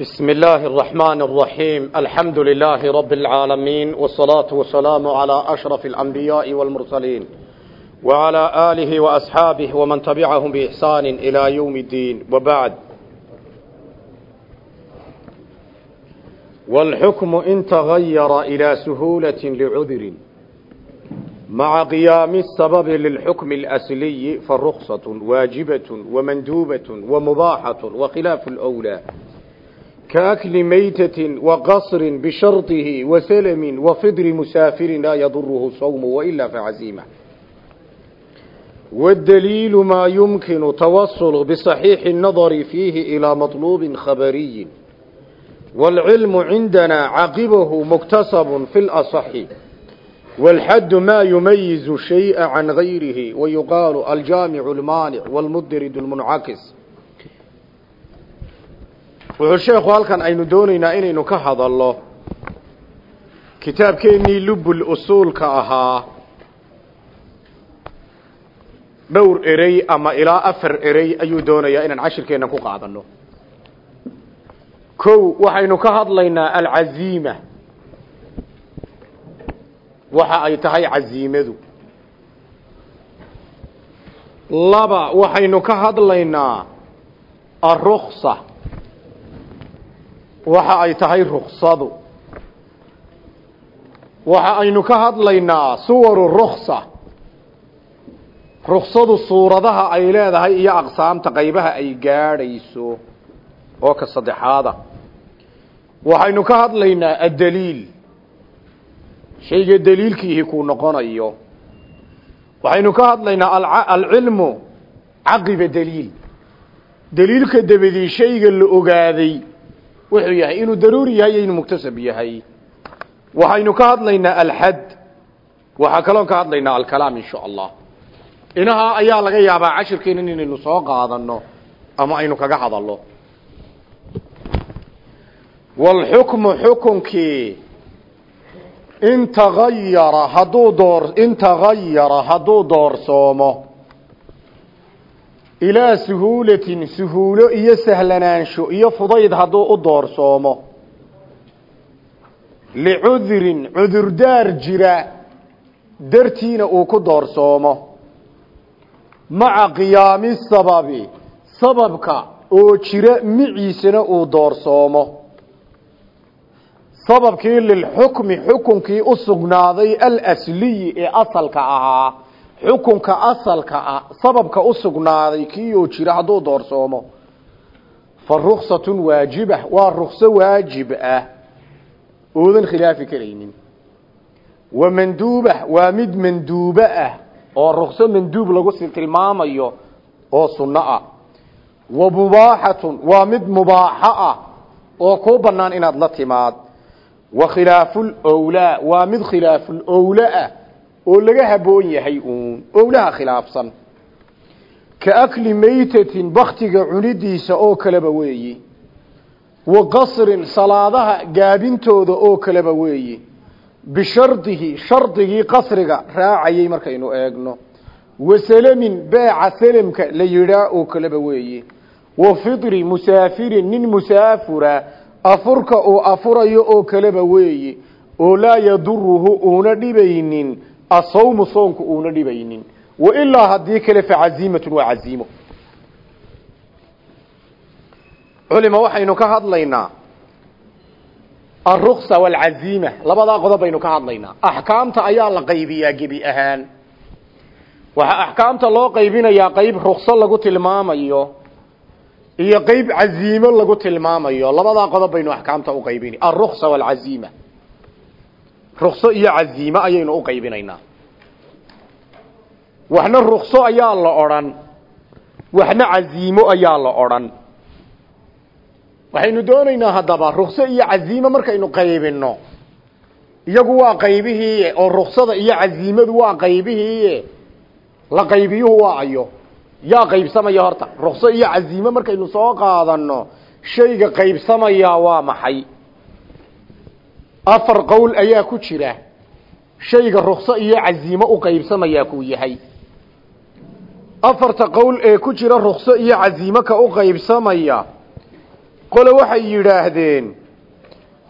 بسم الله الرحمن الرحيم الحمد لله رب العالمين والصلاة والسلام على أشرف الأنبياء والمرسلين وعلى آله وأصحابه ومن تبعهم بإحسان إلى يوم الدين وبعد والحكم إن تغير إلى سهولة لعذر مع قيام السبب للحكم الأسلي فالرخصة واجبة ومندوبة ومباحة وخلاف الأولى كأكل ميتة وقصر بشرطه وسلم وفدر مسافر لا يضره صوم وإلا فعزيمة والدليل ما يمكن توصل بصحيح النظر فيه إلى مطلوب خبري والعلم عندنا عقبه مكتسب في الأصح والحد ما يميز الشيء عن غيره ويقال الجامع المانع والمدرد المنعكس wuxuu sheekhu halkan aynu doonaynaa inaynu ka hadallo kitaabkeennii lubul usuulka ahaa. Dhowr erey ama ilaa afar erey ayuu doonayaa inaan cashirkeenna ku qaadanno. Kow waxaynu ka hadlaynaa alcaziima waxa ay tahay caziimadu laba waxaynu ka hadlaynaa aruksa waxa ay tahay ruksadu waxa aynu ka hadlaynaa suwaru ruksa ruksadu suuradaha ay leedahay iyo aqsaamta qaybaha ay gaadhayso oo ka saddexaada. Waxaynu ka hadlaynaa addaliil. Shayga daliilkiihi kuu noqonayo. Waxaynu ka hadlaynaa alcilmu caqiba daliil. Daliilka dabadii shayga la ogaaday wuxuu yahay inuu daruuri yahay iyo inuu muktasab yahay. Waxaynu ka hadlaynaa alxad waxaa kaloon ka hadlaynaa alkalaam insha allah. Inahaa ayaa laga yaabaa cashirkeena inaynu soo qaadano ama aynu kaga hadalno walxukmu xukunkii in tagayara hadduu door in tagayara hadduu doorsoomo ilaa suhuulatin suhuulo iyo sahlanaansho iyo fudayd hadduu u doorsoomo. Licudrin cudurdaar jira dartiina uu ku doorsoomo. Maca qiyaami sababi sababka oo jira miciisana uu doorsoomo. Sababkii lilxukmi xukunkii u sugnaaday alasliyi ee asalka ahaa xukunka asalka ah sababka u sugnaaday kiioo jira hadduu doorsoomo. Fa ruksatun waajiba waa rukso waajib ah. Oodan khilaafi karaynin. Wa manduuba waa mid manduubo ah oo rukso manduub lagu tilmaamayo oo sunno ah. Wa mubaaxatun waa mid mubaaxo ah oo kuu bannaan inaad la timaad. Wa khilaaful owlaa waa mid khilaaful owla ah oo laga haboon yahay uun owlaha khilaafsan. Ka akli maytatin baktiga cunidiisa oo kaleba weeyi. Wa qasrin salaadaha gaabintooda oo kaleba weeyi. Bishardihi shardigii qasriga raacayay markaynu eegno. Wa salamin beeca salamka la yidhaa oo kaleba weeyi. Wa fidri musaafirin nin musaafura afurka uu afurayo oo kaleba weeyi. Oo laa yaduruhu uuna dhibaynin asawmu soonku uuna dhibaynin. Wailaa haddii kale facaziimatun waa caziimo. Culima waxaynu ka hadlaynaa alruksa waalcaziima labadaa qodob baynu ka hadlaynaa. Axkaamta ayaa la qaybiyaa gebi ahaan. Waxaa axkaamta loo qaybinayaa qeyb rukso lagu tilmaamayo iyo qeyb caziimo lagu tilmaamayo. Labadaa qodob baynu axkaamta uqaybina alruksa waalcaziima rukso iyo caziime ayaynu u qaybinaynaa. Waxna rukso ayaa la odhan waxna caziimo ayaa la odhan. Waxaynu doonaynaa haddaba rukso iyo caziime markaynu qaybinno iyagu waa qaybihii oo ruksada iyo caziimadu waa qaybihii la qaybiyuhu waa ayo. Yaa qaybsamaya horta rukso iyo caziime markaynu soo qaadano shayga qaybsamayaa waa maxay afar qowl ayaa ku jira. Shayga rukso iyo caziimo u qaybsamayaa kuu yahay. Afarta qowl ee ku jira rukso iyo caziimo ka u qaybsamaya qole waxay yidhaahdeen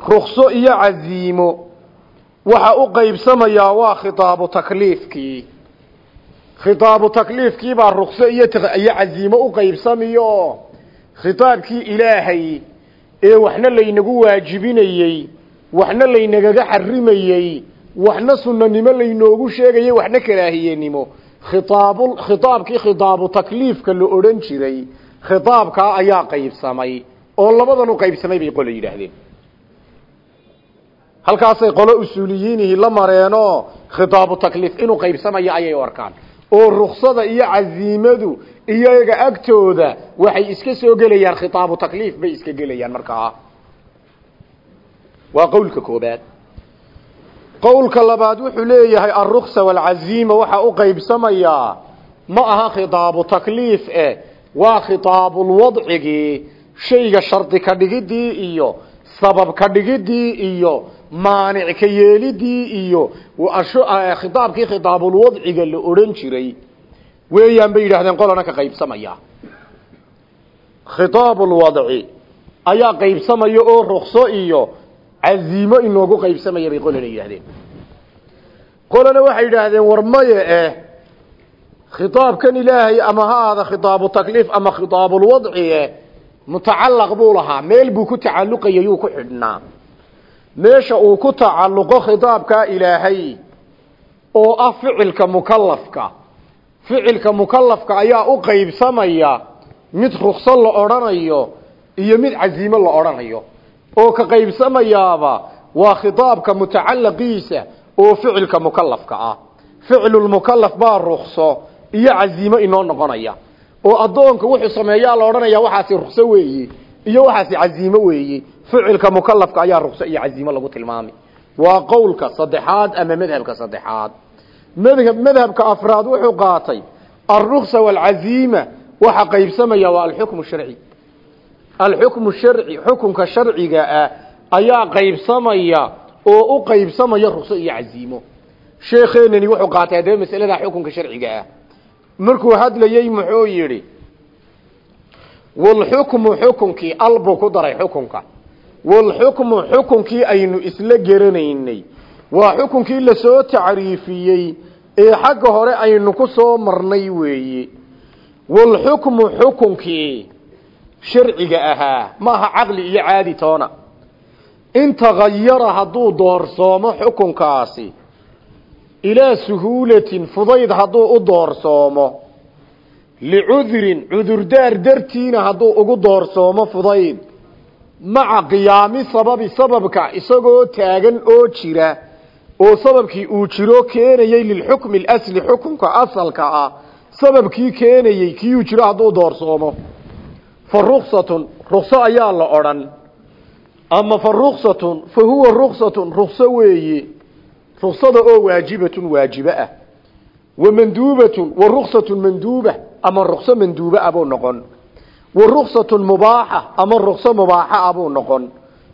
rukso iyo casiimo waxa u qaybsamayaa waa khitaabu takliifkii. Khitaabu takliifkii baa rukso iyo iyo casiimo u qaybsamiyo. Khitaabkii ilaahay ee waxna laynagu waajibinayey waxna laynagaga xarimayey waxna sunanimo laynoogu sheegayey waxna karaahiyenimo khitaab khitaabkii khitaabu takliifka la odhan jiray khitaabkaa ayaa qaybsamay oo labadan u qaybsamay bay qole yidhaahdeen. Halkaasay qolo usuuliyiinihii la mareenoo khitaabu takliif inuu qaybsamayo ayay u arkaan. Oo ruksada iyo casiimadu iyaga agtooda waxay iska soo gelayaan khitaabu takliif bay iska gelayaan markaa waa qowlka koobaad. Qowlka labaad wuxuu leeyahay alruksa waalcaziima waxaa u qaybsamayaa ma aha khitaabu takliif eh waa khitaabulwadcigii shayga shardi ka dhigidii iyo sabab ka dhigidii iyo maanic ka yeelidii iyo khitaabkii khitaabulwadciga la odhan jiray. Weeyaan bay yidhahdeen qolana ka qaybsamaya. Khitaabulwadci ayaa qaybsamaya oo rukso iyo caziimo inoogu qaybsamaya bay qolana yidhahdeen qolana waxay yidhaahdeen war maye eh khitaabkan ilaahay ama ha aada khitaabu takliif ama khitaabulwadci eh mutacalaq buu lahaa. Meel buu ku tacalluqaya yuu ku xidhnaa. Meesha uu ku tacalluqo khitaabkaa ilaahay oo ah ficilka mukalafka ficilka mukalafka ayaa u qaybsamaya mid rukso la odhanayo iyo mid casiimo la odhanayo oo ka qaybsamayaaba waa khitaabka mutacalaqiisa oo ficilka mukalafka ah. Ficlulmukalaf baa rukso iyo casiimo inoo noqonaya. Oo addoonka wuxuu sameeyaa la odhanaya waxaasi rukso weeye iyo waxaasi casiimo weeye ficilka mukalafka ayaa rukso iyo casiimo lagu tilmaamay waa qowlka saddexaad ama madhabka saddexaad. Madhab madhabka afraad wuxuu qaatay alruksa waalcaziima waxa qaybsamaya waa alxukmu sharci alxukmu sharci xukunka sharciga ah ayaa qaybsamaya oo u qaybsamaya rukso iyo casiimo. Sheekeenani wuxuu qaatay haddaba masalada xukunka sharciga ah. Markuu hadlayey muxuu yidhi walxukmu xukunkii al buu ku daray xukunka. Walxukmu xukunkii aynu isla geranaynay waa xukunkii la soo tacriifiyey ee xagga hore aynu ku soo marnay weeye walxukmu xukunkii sharciga ahaa maaha caqli iyo caadi toona. In tagayara hadduu doorsoomo xukunkaasi ilaa suhuulatin fudayd hadduu u doorsoomo licudrin cudurdaar dartiina hadduu ugu doorsoomo fudayd maca qiyaami sababi sababka isagoo taagan oo jira oo sababkii uu jiro keenayey lilxukmi alasli xukunka asalka ah sababkii keenayey kiiuu jiro hadduu doorsoomo fa ruksatun rukso ayaa la odhan ama fa ruksatun fa huwa ruksatun rukso weeye ruksada oo waajibatun waajibe ah wa manduubatun wa ruksatun manduuba ama rukso manduuba ah buu noqon wa ruksatun mubaaxa ama rukso mubaaxa ah buu noqon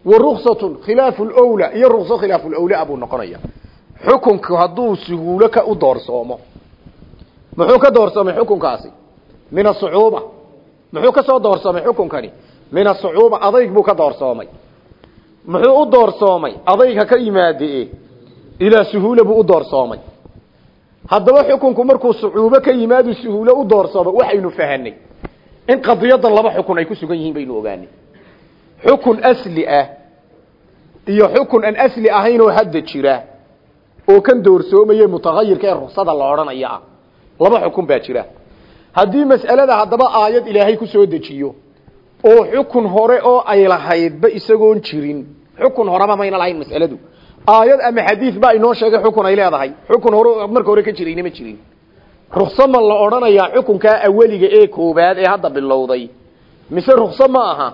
wa ruksatun khilaafu lwla iyo rukso khilaafu lwla ah buu noqonaya xukunku hadduu suhuulo ka u doorsoomo muxuu ka doorsoomay xukunkaasi min asucuuba muxuu ka soo doorsoomay xukunkani? Min asucuuba adayg buu ka doorsoomay. Muxuu u doorsoomay? Adayga ka yimaade ilaa suhuula buu u doorsoomay. Haddaba xukunku markuu sucuubo ka yimaadu suhuulo u doorsoomo waxaynu fahanay in qadiyadan laba xukun ay ku sugan yihiin baynu ogaanay xukun asli ah iyo xukun aan asli ahayn oo hadda jira oo kan doorsoomaya mutagayirka ee ruksada la odhanaya ah laba xukun baa jira haddii mas'alada haddaba aayad ilaahay ku soo dejiyo oo xukun hore oo ay lahaydba isagoon jirin. Xukun horeba mayna lahayn mas'aladu. Aayad ama xadiid baa inoo sheegay xukun ay leedahay. Xukun hore marka hore ka jirayna ma jirin. Rukso ma la odhanayaa xukunkaa aweliga ee koobaad ee hadda bilowday. Mise rukso ma aha?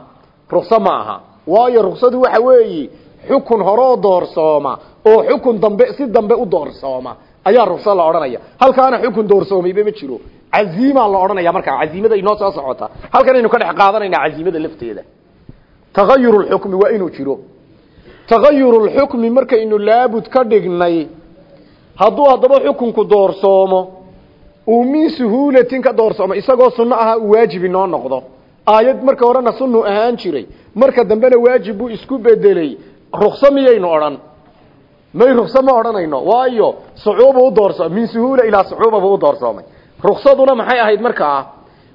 Rukso ma aha. Waayo ruksadu waxa weeye xukun horoo doorsooma oo xukun dambe si dambe u doorsooma ayaa rukso la odhanaya halkaana xukun doorsoomayba ma jiro caziimaa la odhanaya markaa caziimada inoo soo socota. Halkan aynu ka dhex qaadanayna caziimada lafteeda. Tagayur lxukmi waa inuu jiro. Tagayur lxukmi markaynu laabud ka dhignay hadduu haddaba xukunku doorsoomo uu min suhuulatin ka doorsoomo isagoo sunno ahaa uu waajib inoo noqdo. Aayad marka horena sunnu ahaan jiray. Marka dambena waajib buu isku bedelay rukso miyaynu odhan? May rukso ma odhanayno? Waayo sucuuba u doorso min suhuula ilaa sucuuba buu u doorsoomay ruksaduna maxay ahayd markaa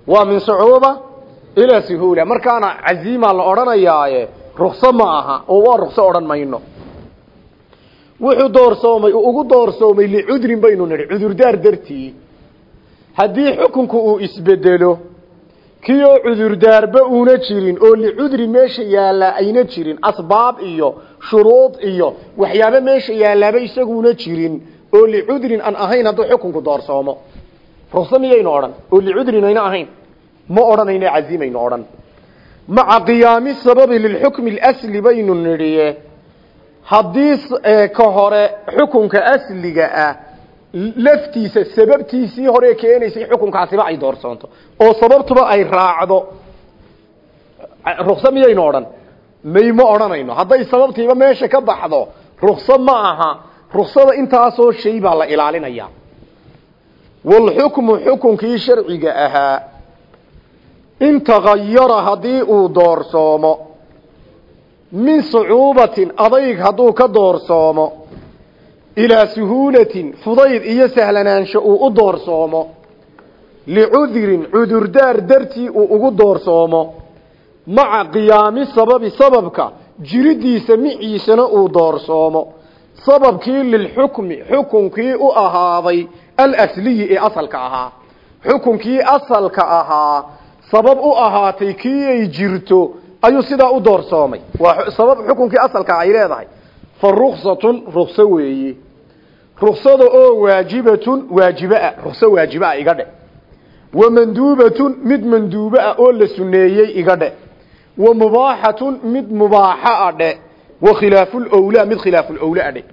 waa min sucuuba ilaa suhuula. Markaana caziima la odhanayaaye rukso ma aha oo waa rukso odhan mayno. Wuxuu doorsoomay uu ugu doorsoomay licudrin baynu nidhi cudurdaar dartii. Haddii xukunku uu isbedelo kii cudurdaarba uuna jirin oo licudrin meesha yaallaa ayna jirin asbaab iyo shuruud iyo waxyaabo meesha yaallaaba isaguuna jirin oo licudrin aan ahayn hadduu xukunku doorsoomo rukso miyaynu odhan? Oo licudrin ayna ahayn. Ma odhanayno cazimaynu odhan. Maca qiyaami sababi lilxukmi اlasli baynu nidhiye haddii ka hore xukunka asliga ah laftiisa sababtiisii hore keenaysay xukunkaasiba ay doorsoonto oo sababtuba ay raacdo rukso miyaynu odhan? May ma odhanayno. Hadday sababtiiba meesha ka baxdo rukso ma aha. Ruksada intaasoo shay baa la ilaalinaya walxukmu xukunkii sharciga ahaa in tagayara haddii uu doorsoomo min sucuubatin adayg hadduu ka doorsoomo ilaa suhuulatin fudayd iyo sahlanaansho uu u doorsoomo licudurin cudurdaar dartii uu ugu doorsoomo maca qiyaami sababi sababka jiridiisa miciisana uu doorsoomo sababkii lilxukmi xukunkii u ahaaday alasliyi ee asalka ahaa. Xukunkii asalka ahaa sabab u ahaatay kii ay jirto ayuu sidaa u doorsoomay. Waa sabab xukunkii asalka ay leedahay. Fa ruksatun rukso weeye ruksada oo waajibatun waajibeah rukso waajibeah iga dhe. Wa manduubatun mid manduube ah oo la suneeyey iga dhe. Wa mubaaxatun mid mubaaxa a dhe. Wa khilaafulowlaa mid khilaafulowlaa dhe.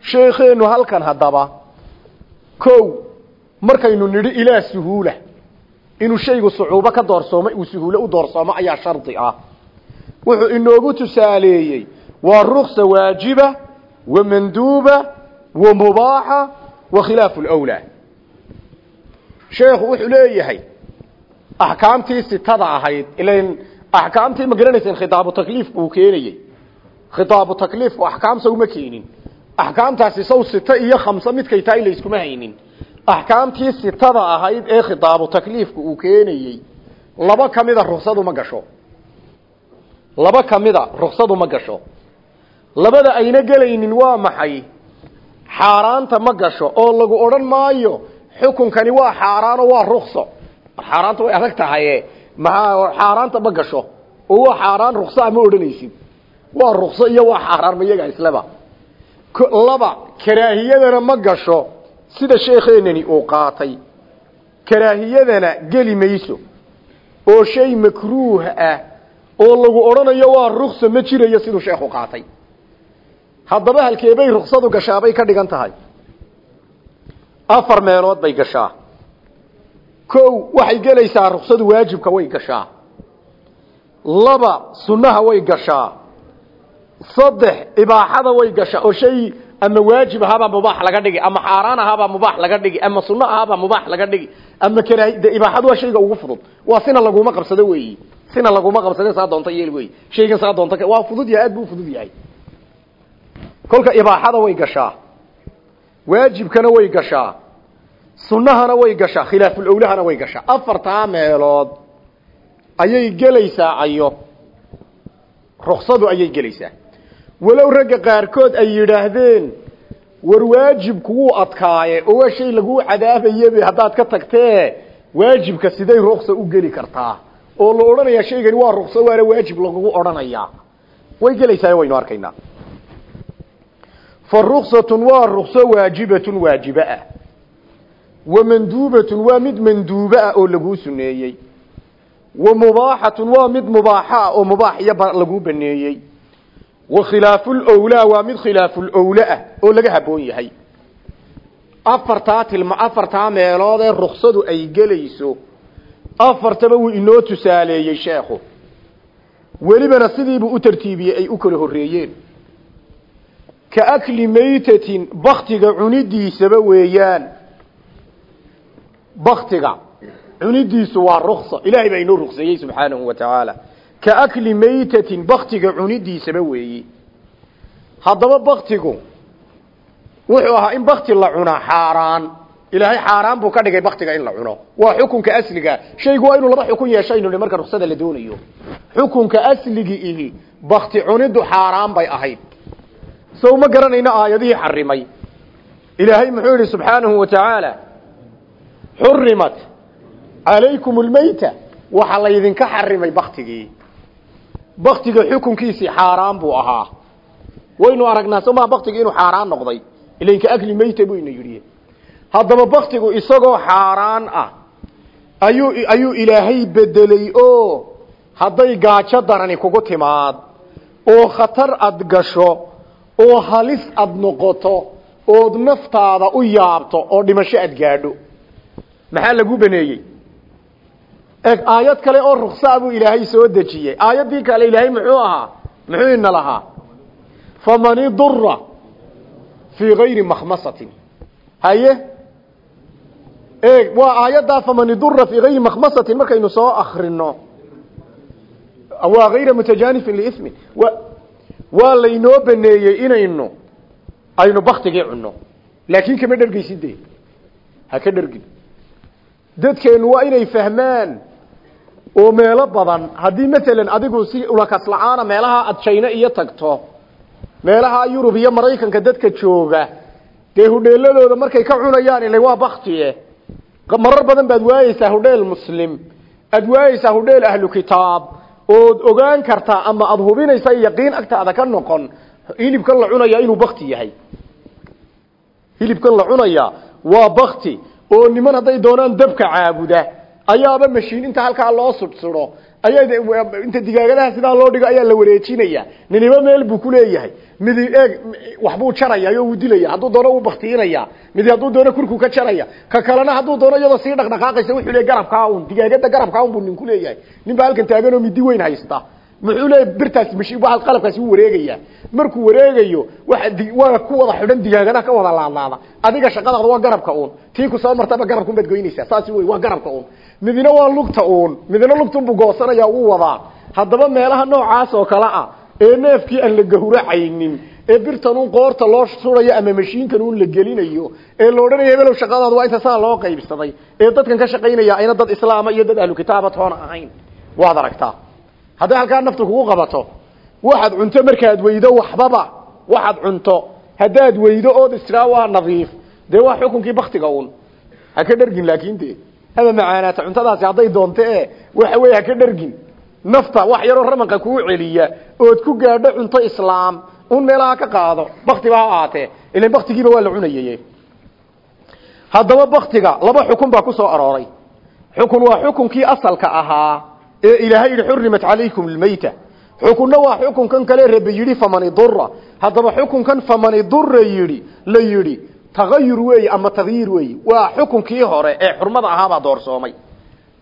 Sheekheenu halkan haddaba ko markaynu nidhi ilaa suhuula inuu shaygu sucuubo ka doorsoomo uu suhuulo u doorsoomo ayaa shardi ah. Wuxuu inoogu tusaaleeyey waa ruksa waajiba wa manduuba wa mubaaxa wa khilaafu lwlaa sheekhu wuxuu leeyahay axkaamtii sitada ahayd ilan axkaamtii ma garanayseen khitaabu takliifku uu keenayey axkaamtaasi saw sita iyo khamse midkay tahay layskuma haynin. Axkaamtii sitada ahayd ee khitaabu takliifku uu keenayey laba kamida ruksadu ma gasho. Laba kamida ruksadu ma gasho. Labada ayna gelaynin waa maxay? Xaaraanta ma gasho oo lagu odhan maayo xukunkani waa xaaraano waa rukso xaaraanta way adag tahaye. Maxaa xaaraanta ma gasho. Oo waa xaaraan ruksaa ma odhanaysid. Waa rukso iyo waa xaaraan ma iyaga isleba laba karaahiyadana ma gasho sida sheekheenani uu qaatay. Karaahiyadana geli mayso. Oo shay makruuh ah oo lagu odhanayo waa ruksa ma jirayo siduu sheekhu qaatay. Haddaba halkeebay ruksadu gashaabay ka dhigan tahay. Afar meelood bay gashaa. Kow waxay gelaysaa ruksadu waajibka way gashaa. Laba sunnaha way gashaa saddex ibaaxada way gashaa oo shay ama waajib ahaabaa mubaax laga dhigi ama xaaraan ahaabaa mubaax laga dhigi ama sunno ahaabaa mubaax laga dhigi ama karaah de ibaaxadu waa shayga ugu fudud. Waa sina laguma qabsado weeyi. Sina laguma qabsade saa doonta yeel wey shaygan saa doonta waa fudud yahay aad buu fudud yahay. Kolka ibaaxada way gashaa waajibkana way gashaa sunnahana way gashaa khilaafulowlahana way gashaa afartaa meelood ayay gelaysaa ayo. Ruksadu ayay gelaysaa walow ragga qaarkood ay yidhaahdeen war waajibku wuu adkaaye oo shay laguu cadaabayebe haddaad ka tagtee waajibka siday ruksa u geli kartaa. Oo la odhanayaa shaygani waa rukso waana waajib lagugu odhanayaa. Way gelaysaa waynu arkaynaa. Fa ruksatun waa rukso waajibatun waajibe ah wa manduubatun waa mid manduube ah oo laguu suneeyey wa mubaaxatun waa mid mubaaxa oo mubaax iyo laguu baneeyey wakhilaafu lwlaa waa mid khilaafulowla ah oo laga haboon yahay. Afartaa tilma afartaa meelood ee ruksadu ay gelayso afartaba wuu inoo tusaaleeyey sheekhu. Welibana sidiibuu u tartiibiyey ay u kala horreeyeen. Ka akli maytatin baktiga cunidiisaba weeyaan. Baktiga cunidiisu waa ruksa ilaahay baa inoo rukseeyey subxaanahu wa tacaala ka akli maytatin baktiga cunidiisaba weeyi. Haddaba baktigu wuxuu ahaa in bakti la cunaa xaaraan. Ilaahay xaaraan buu ka dhigay baktiga in la cuno. Waa xukunka asliga. Shaygu waa inuu laba xukun yeeshaynu marka ruksada la doonayo. Xukunka asligi ihi bakti cunidu xaaraan bay ahayd. Sow ma garanayno aayadihii xarimay ilaahay muxuu yidhi subxaanahu wa tacaala xurimat calaykum lmayta waxaa baktiga xukunkiisii xaaraan buu ahaa. Waynu aragnaa soo maa baktigii inuu xaaraan noqday? Ilanka akli mayta buu ina yidhi. Haddaba baktigu isagoo xaaraan ah ayuu ayuu ilaahay bedelay oo hadday gaajo darani kugu timaad oo khatar ad gasho oo halis ad noqoto ood naftaada u yaabto oo dhimasho ad gaadho. Maxaa lagu baneeyey eg kale oo ruksaa ilaahay soo dejiyey. Aayaddii kale ilaahay muxuu ahaa? Muxuu ina lahaa? Faman idura fii gayri makhmasatin. Haye? Eeg waa aayaddaa faman idura fii gayri makhmasatin markaynu soo akrino waa gayra mutajanifin liismin wa waa laynoo baneeyey inaynu aynu baktigii cunno. Laakin kama dhergeysid de ha ka dhergin dadkeenu waa inay fahmaan oo meelo badan. Haddii maalan adigu si ulakas la'aana meelaha aad jayno iyo tagto meelaha yurub iyo maraykanka dadka jooga dee hudheeladooda markay ka cunayaan ila waa baktie marar badan baad waayeysaa hudheel muslim aad waayeysaa hudheel ahlu kitaab ood ogaan kartaa ama aada hubinaysa yaqiin agtaada ka noqon. Hilibkan la cunaya inuu bakti yahay. Hilibkan la cunaya waa bakti oo niman hadday doonaan dabka caabuda ayaaba mashiin inta halkaa loo sudhsudo ayaa inta digaagadaha sidaa loo dhigo ayaa la wareejinaya. Niniba meel buu kuleeyahay midi eeg waxbuu jaraya oo uu dilaya hadduu doono uu baktiinaya midi hadduu doono kurku ka jaraya. Ka kalena hadduu doono iyadoo sii dhaqdhaqaaqaysa wuxuu leey garabkaa un digaagada garabkaa un buu nin kuleeyahay nin baa halkan taagan oo midi weyn haysta muxuu leeyahay birtaas mashiin waa qalabkaasi u wareegaya. Markuu wareegayo waxa waa ku wada xidhan digaagada ka wada laadlaada adiga shaqadaada waa garabka uun. Tii ku soo martaba garabka baad goynaysaa. Saasi wey waa garabka uun. Midna waa lugta uun. Midna lugtunbuu goosanaya uu wadaa. Haddaba meelaha noocaas oo kale ah ee neefkii aan la gahuracaynin ee birtan un qoorta loo surayo ama mashiinkan un la gelinayo ee la odhanayo hebelow waa inta saa loo qaybsaday ee dadkan ka shaqaynaya ayna dad islaama iyo dad ahlu kitaaba ahayn. Waad aragtaa hadday halkaa naftu kugu qabato waxaad cunto markaad weydo waxbaba waxaad cunto. Haddaad weydo ood istraa waa nadiif. Dee waa xukunkii baktiga un ha ka dhergin laakin de haba macaanaata cuntadaasi hadday doonto e waxa wey ha ka dhergin nafta wax yaroo ramanka kuu celiya ood ku gaadho cunto islaam un meelaha ka qaado baktiba ha ahaatee. Ilan waa la cunayay haddaba baktiga laba xukun baa ku soo arooray. Xukun waa xukunkii asalka ahaa ee ilaahay yidhi xurimat calaykum lmayta xukunna waa xukunkan kale rebe yidhi faman idura haddaba xukunkan faman idura yidhi la yidhi tagayur weeye ama tagyiir weeye waa xukunkii hore ee xurmada ahaabaa doorsoomay.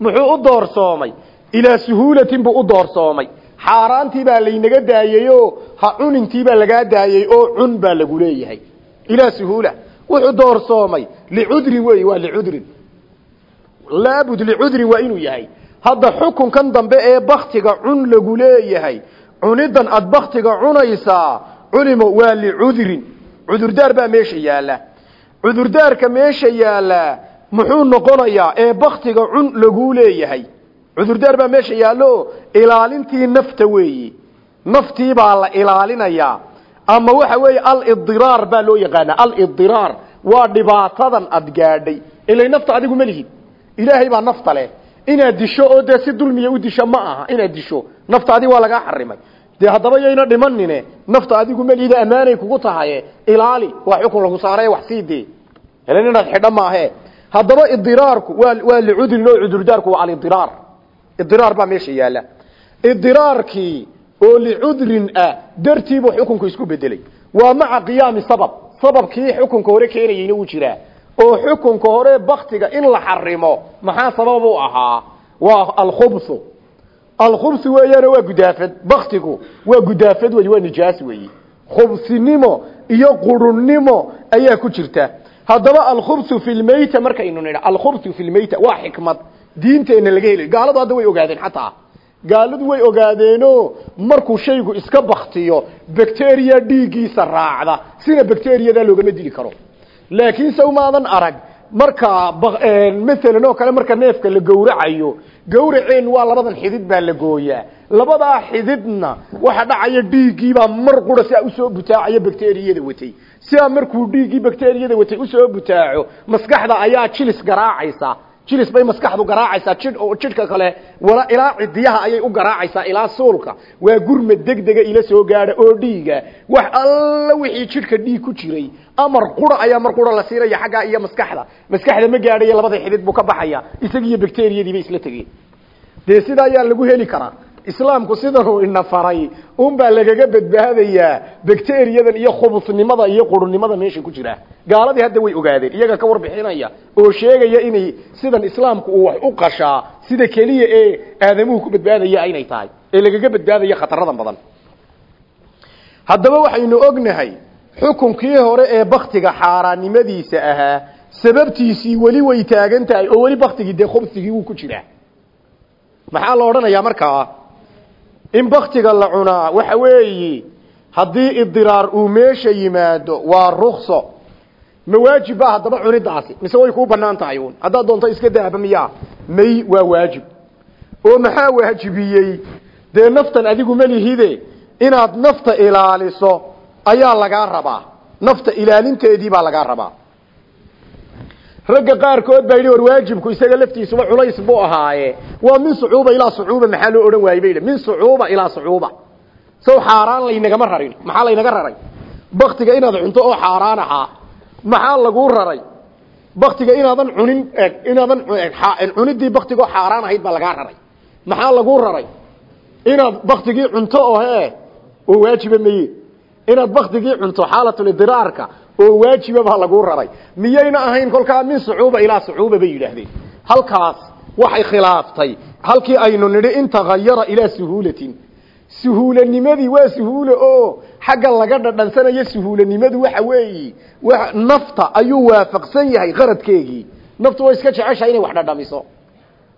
Muxuu u doorsoomay? Ilaa suhuulatin buu u doorsoomay. Xaaraantii baa laynaga daayey oo ha cunintii baa lagaa daayey oo cun baa lagu leeyahay. Ilaa suhuula. Wuxuu doorsoomay licudrin hadda xukunkan dambe ee baktiga cun lagu leeyahay. Cunidan aad baktiga cunaysaa culimo waa licudrin cudurdaar baa meesha yaalla. Cudurdaarka meesha yaallaa muxuu noqonayaa ee baktiga cun lagu leeyahay. Cudurdaar baa meesha yaallo ilaalintii nafta weeyi. Naftii baa la ilaalinayaa. Ama waxa weeye alidiraar baa loo yaqaanaa. Alidiraar waa dhibaatadan ad gaadhay. Ilay nafta adigu ma lihid ilaahay baa nafta leh inaad disho oo dee si u disho ma aha inaad disho. Naftaadii waa lagaa xarimay. Dee haddaba yayna dhimanine nafta adigu meliida ammaanay kugu tahaye ilaali waa xukun lagu saaree wax sii dee. Helen inaad xidho maahe haddaba idiraarku waa waa licudrin oo cudurdaarku waa alidiraar idiraar baa meesha yaalla. Idiraarkii oo licudrin ah dartiibuu xukunku isku bedelay waa maca qiyaami sabab. Sababkii xukunka hore keenayeyna uu jiraa oo xukunka hore baktiga in la xarimo. Maxaa sabab u ahaa? Waa alkhubsu. Alkhubsu weeyaana waa gudaafad. Baktigu waa gudaafad wey waa nijaas weeyi. Khubsinimo iyo qurunnimo ayaa ku jirta. Haddaba alkhubsu fi lmayta markaynu nidha alkhubsu fi lmayta waa xikmad. Diinteenna laga helayo gaaladu hadda way ogaadeen xataa. Gaaladu way ogaadeenoo markuu shaygu iska baktiyo bacteria dhiiggiisa raacda. Sina bacteriyadaa loogama dili karo laakiin se umaadan arag. Marka maalan oo kale marka neefka la gowracayo gawraceen waa labadan xidid baa la gooyaa. Labadaa xididna waxa dhacaya dhiiggiibaa mar qura siaa u soo butaacaya bacteriyada watay. Sidaa markuu dhiiggii bacteriyada watay u soo butaaco maskaxda ayaa jilis garaacaysa jilis bay maskaxdu garaacaysaa jidh oo jidhka kale wala ilaa cidiyaha ayay u garaacaysaa ilaa suulka. Waa gurmad degdega ila soo gaadha oo dhiiga. Wax alla wixii jidhka dhiig ku jiray. Amar qura ayaa mar qura la siinaya xaggaa iyo maskaxda. Maskaxda ma gaadhaya labada xidid buu ka baxaya isagiiyo bacteriyadiiba isla tegeen. Dee sidaa ayaa lagu heli karaa? Islaamku sidanuu ina faray. Unbaa lagaga badbaadayaa bacteriyadan iyo khubusnimada iyo qurunimada meesha ku jira gaaladii hadda way ogaadeen iyaga ka warbixinaya oo sheegaya inay sidan islaamku uu wax u qashaa sida keliya ee aadamuhu ku badbaadaya inay tahay ee lagaga badbaadaya khataradan badan. Haddaba waxaynu ognahay xukunkii hore ee baktiga xaaraannimadiisa ahaa sababtiisii weli way taagan tahay oo weli baktigii dee khubsigii wuu ku jiraa. Maxaa la odhanayaa markaa in baktiga la cunaa waxa weeyi haddii idiraar uu meesha yimaado waa rukso ma waajib ba haddaba cunidaasi mise way kuu bannaan tahay uun. Haddaad doonto iska daaba miyaa may waa waajib. Oo maxaa waajibiyey? Dee naftan adigu malihide inaad nafta ilaaliso ayaa lagaa rabaa. Nafta ilaalinteedii baa lagaa rabaa. Ragga qaarkood baa yidhi war waajibku isaga laftiisuba culays buu ahaaye. Waa min sucuuba ilaa sucuuba maxaa loo odhan waayey bay yidhi. Min sucuuba ilaa sucuuba. Sow xaaraan laynagama rarin maxaa laynaga raray? Baktiga inaad cunto oo xaaraan ahaa maxaa laguu raray? Baktiga inaadan cunin inaadan cunidii baktigoo xaaraan ahayd baa lagaa raray. Maxaa laguu raray? Inaad baktigii cunto oo he oo waajiba maye inaad baktigii cunto xaalatulidiraarka oo waajiba baa laguu raray. Miyayna ahayn kolkaa min sucuuba ilaa sucuuba bay yidhaahdeen. Halkaas waxay khilaaftay. Halkii aynu nidhi in tagayara ilaa suhuulatin suhuulanimadii waa suhuule oo xagga laga dhadhansanayo suhuulanimadu waxa weeyi nafta ayuu waafaqsan yahay qaradkeegii naftu way iska jeceshahay inay wax dhadhamiso.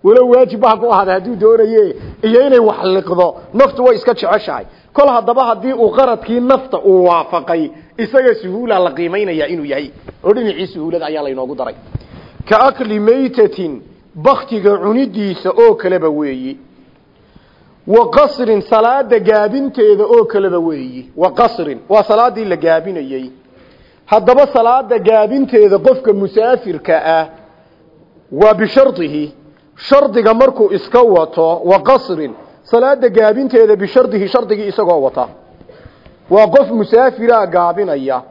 Walow waajibba ha ku ahaada hadduu doonaye iyo inay wax liqdo naftu way iska jeceshahay. Kol haddaba haddii uu qaradkii nafta uu waafaqay isaga suhuula la qiimaynaya inuu yahay. Oo dhinacii suhuulada ayaa laynoogu daray. Ka akli maytatin baktiga cunidiisa oo kaleba weeyi wa qasrin salaada gaabinteeda oo kaleba weeyi. Wa qasrin waa salaadii la gaabinayey. Haddaba salaada gaabinteeda qofka musaafirka ah waa bishardihi. Shardiga markuu iska wato wa qasrin. Salaada gaabinteeda bishardihi shardigii isagoo wata. Waa qof musaafira gaabinaya.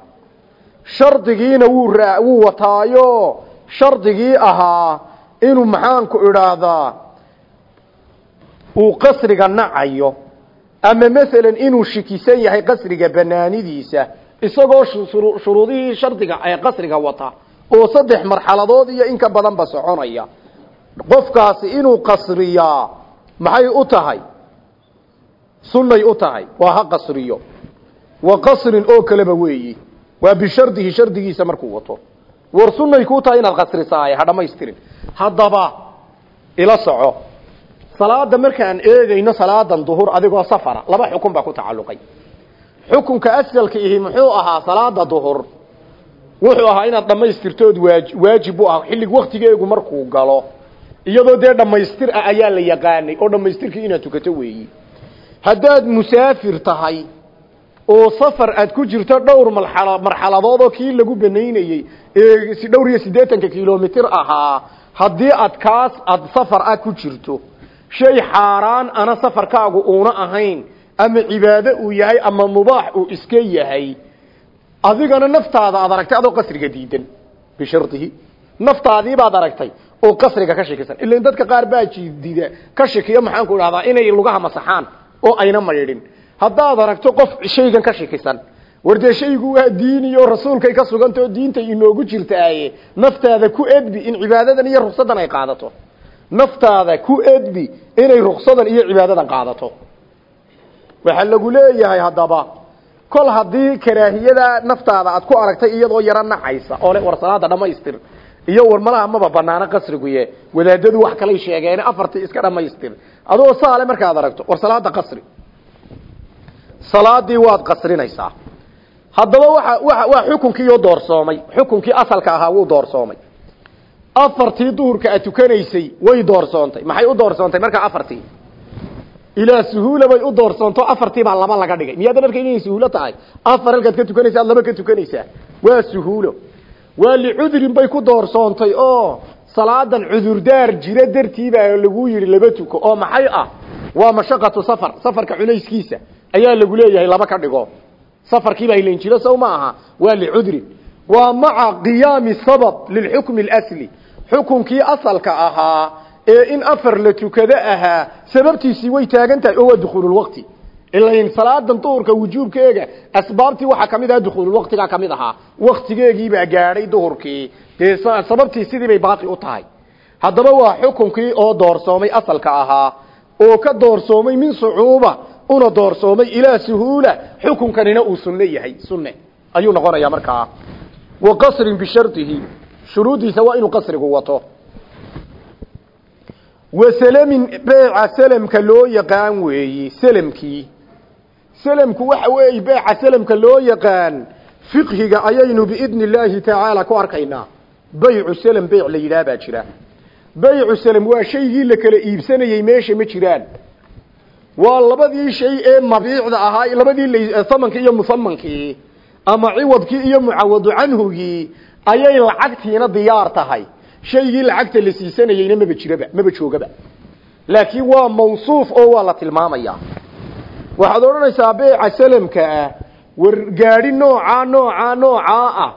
Shardigiina wuu wuu wataayo. Shardigii ahaa inuu maxaanku idhaahdaa uu qasriga nacayo. Ama masalan inuu shikisan yahay qasriga banaanidiisa isagoo shuruudihii shardiga ee qasriga wata oo saddex marxaladood iyo in ka badanba soconaya. Qofkaasi inuu qasriyaa maxay u tahay? Sunnay u tahay waa ha qasriyo. Wa qasrin oo kaleba weeyi waa bishardihi shardigiisa markuu wato. War sunnay kuu tahay inaad qasrisaaye ha dhamaystirin haddaba ila soco salaada markaan eegayno salaadan duhur adigoo safara laba xukun baa ku tacalluqay. Xukunka asalka ihi muxuu ahaa salaada duhur. Wuxuu ahaa inaad dhammaystirtood waajib u ah xillig waktigeegu markuu galo. Iyadoo dee dhammaystir ah ayaa la yaqaanay oo dhammaystirkii inaad tukato weeyi. Haddaad musaafir tahay oo safar aad ku jirto dhowr marxaladood oo kii lagu banaynayey ee dhowr iyo siddeetanka kilomitir ahaa haddii aad kaas aad safar ah ku jirto shay xaaraan ana safarkaagu uuna ahayn ama cibaado uu yahay ama mubaax uu iska yahay adigana naftaada aad aragtay adoo qasriga diidan bishardihi naftaadiibaad aragtay oo qasriga ka shakisan ilan dadka qaar baa jiidida ka shakiya maxaanku idhahdaa inay lugaha masaxaan oo ayna maydhin. Haddaad aragto qof shaygan ka shakisan war waa diiniyo rasuulkay ka suganta oo diintay inoogu jirtaaye naftaada ku edbi in cibaadadan iyo ruksadan ay qaadato naftaada ku edbi inay ruksadan iyo cibaadadan qaadato. Waxaa lagu leeyahay haddaba kol haddii karaahiyada naftaada aad ku aragtay iyadoo yaro nacaysa oo le war salaada dhammaystir iyo warmalaha maba banaano qasriguye wadaadadu wax kalay sheegeen afartii iska dhamaystir adoo saale markaad aragto war salaada qasri. Salaadii waad qasrinaysaa. Haddaba waa waa waa xukunkiioo doorsoomay xukunkii asalka ahaa wuu doorsoomay afartii duhurka aad tukanaysay way doorsoontay maxay u doorsoontay markaa afartii. Ilaa suhuula bay u doorsoonto. Afartii baa laba laga dhigay. Miyaad dharka inay suhuulo tahay? Afar halkaad ka tukanaysa laba ka tukanaysaa. Waa suhuulo. Waa licudrin bay ku doorsoontay oo salaadan cudurdaar jira dartiibaa lagu yidhi laba tuko. Oo maxay ah? Waa mashaqatu safar. Safarka culayskiisa ayaa lagu leeyahay laba ka dhigo. Safarkiibaa ilan jiro sow ma aha. Waa licudrin waa maca qiyaami sabab lilxukmi اlasli xukunkii asalka ahaa ee in afar la tukado ahaa sababtiisii way taagan tahay oo waa dukuululwaqti ilain salaadan duhurka wujuubkeega asbaabtii waxaa ka mid aha dukuululwaqtigaa ka mid ahaa. Waktigeegiibaa gaadhay duhurkii. Dee sababtii sidii bay baaqi u tahay. Haddaba waa xukunkii oo doorsoomay asalka ahaa oo ka doorsoomay min sucuuba una doorsoomay ilaa suhuula. Xukunkanina uu sunne yahay sunne. Ayuu noqonayaa markaa. Wa qasrin bishardihi shuruuddiisa waa inuu qasrigu wato. Wa salamin beeca salamka loo yaqaan weeyi salamkii. Salamku waxa weeye beeca salamka loo yaqaan fiqhiga ayaynu biidni illaahi tacaala ku arkaynaa. Baycu salam beyc la yidhaah baa jira. Baycu salam waa shaygii la kala iibsanayey meesha ma jiraan. Waa labadii shay ee mabiicda ahaa labadii thamankii iyo musamankii ama ciwadkii iyo mucawadu canhugii ayay lacagtiina diyaar tahay. Shaygii lacagta la siisanayeyna maba jiraba maba joogaba. Laakiin waa mawsuuf oo waa la tilmaamaya. Waxaad odhanaysaa beeca salamka ah war gaadhi noocaa noocaa noocaa ah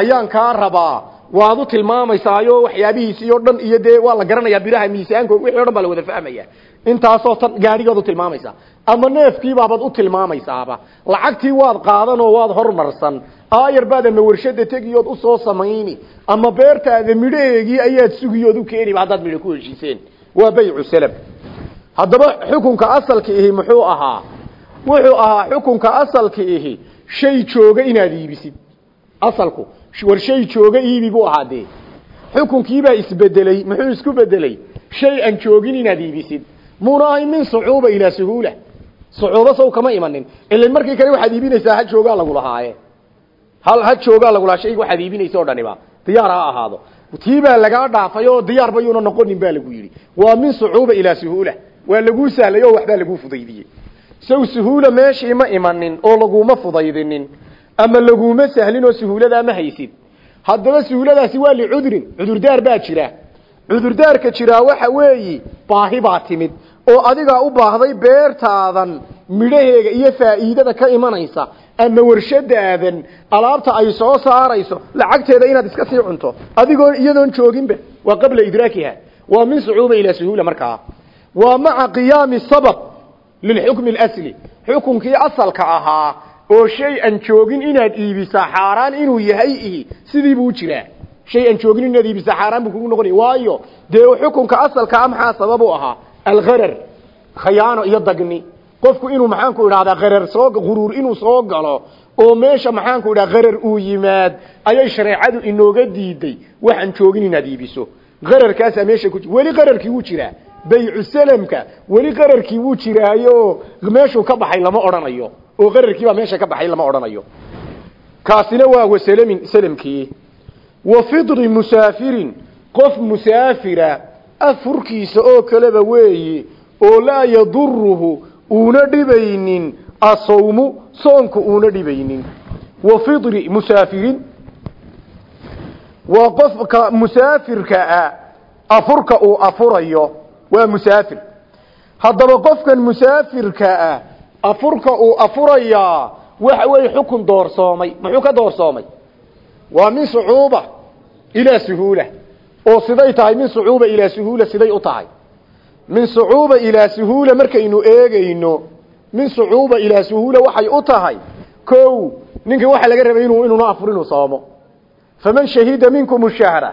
ayaan kaa rabaa. Waad u tilmaamaysaayo waxyaabihiisii o dhan iyo dee waa la garanayaa biraha miisaanko wixii o dhan baa la wada fahmaya intaasoo tan gaadhigaad u tilmaamaysaa ama neefkiibaabaad u tilmaamaysaaba. Lacagtii waad qaadanoo waad hormarsan. Aayar baad ama warshada tegiyood u soo samayni. Ama beertaada midhaheegii ayaad sugiyood u keeniba haddaad midho ku heshiiseen. Waa baycu salam haddaba xukunka asalka ihi muxuu ahaa? Wuxuu ahaa xukunka asalka ihi shay jooga inaad iibisid. Asalku war shay jooga iibi buu ahaa dee. Xukunkiibaa isbedeley muxuu isku bedeley shay aan joogin inaad iibisid. Muuna min sucuuba ilaa suhuula sucuuba sow kama imanin. Ilan markii kale waxaad iibinaysaa ha lagu lahaaye. Hal ha joogaa lagu lahaa shayga waxaad iibinaysa o dhaniba diyaar ha ahaado. Tii baa lagaa dhaafay oo diyaar bayuuna noqonin baa lagu yidhi. Waa min sucuuba ilaa suhuula. Waa laguu sahlay oo waxbaa laguu fudaydiyey. Sow suhuula meeshii ma imanin oo laguma fudaydinin. Ama laguma sahlin oo suhuuladaa ma haysid. Haddaba suhuuladaasi waa licudrin. Cudurdaar baa jira. Cudurdaarka jiraa waxa weeyi baahi baa timid oo adigaa u baahday beertaadan midhaheega iyo faa'iidada ka imanaysa ama warshadaadan alaabta ay soo saarayso lacagteeda inaad iska sii cunto adigoo iyadoon jooginba waa qabla idraakiha. Waa min sucuuba ilaa suhuula markaa waa maca qiyaami sabab lilxukmi اlasli xukunkii asalka ahaa oo shay aan joogin inaad iibisaa xaaraan inuu yahay ihi sidii buu jiraa. Shay aan joogin inaad iibisaa xaaraan buu kugu noqonaya. Waayo dee xukunka asalka a maxaa sabab u ahaa algharar khayaano iyo dagni. Qofku inuu maxaanku idhahdaa harar soo guruur inuu soo galo oo meesha maxaanku idhaha harar uu yimaad ayay shareecadu inooga diiday. Waxaan joogin inaad iibiso. Hararkaasaa meesha ku weli qararkii wuu jiraa. Baycu salamka weli qararkii wuu jiraayo meeshuu ka baxay lama odhanayo. Oo qararkiibaa meesha ka baxay lama odhanayo. Kaasina waa wasalamin salamkii. Wa fidri musaafirin qof musaafira afurkiisa oo kaleba weeyi oo laa yaduruhu uuna dhibaynin asawmu soonku uuna dhibaynin. Wa fidri musaafirin. Waa qofka musaafirka ah afurka uu afurayo waa musaafir. Haddaba qofkan musaafirka ah afurka uu afurayaa waxa weeye xukun doorsoomay muxuu ka doorsoomay? Waa min sucuuba ilaa suhuula oo siday tahay min sucuuba ilaa suhuula siday u tahay. Min sucuuba ilaa suhuula markaynu eegayno min sucuuba ilaa suhuula waxay u tahay kow ninkan waxaa laga rabay inuu inuuna afur inuu soomo. Faman shahida minkum shahra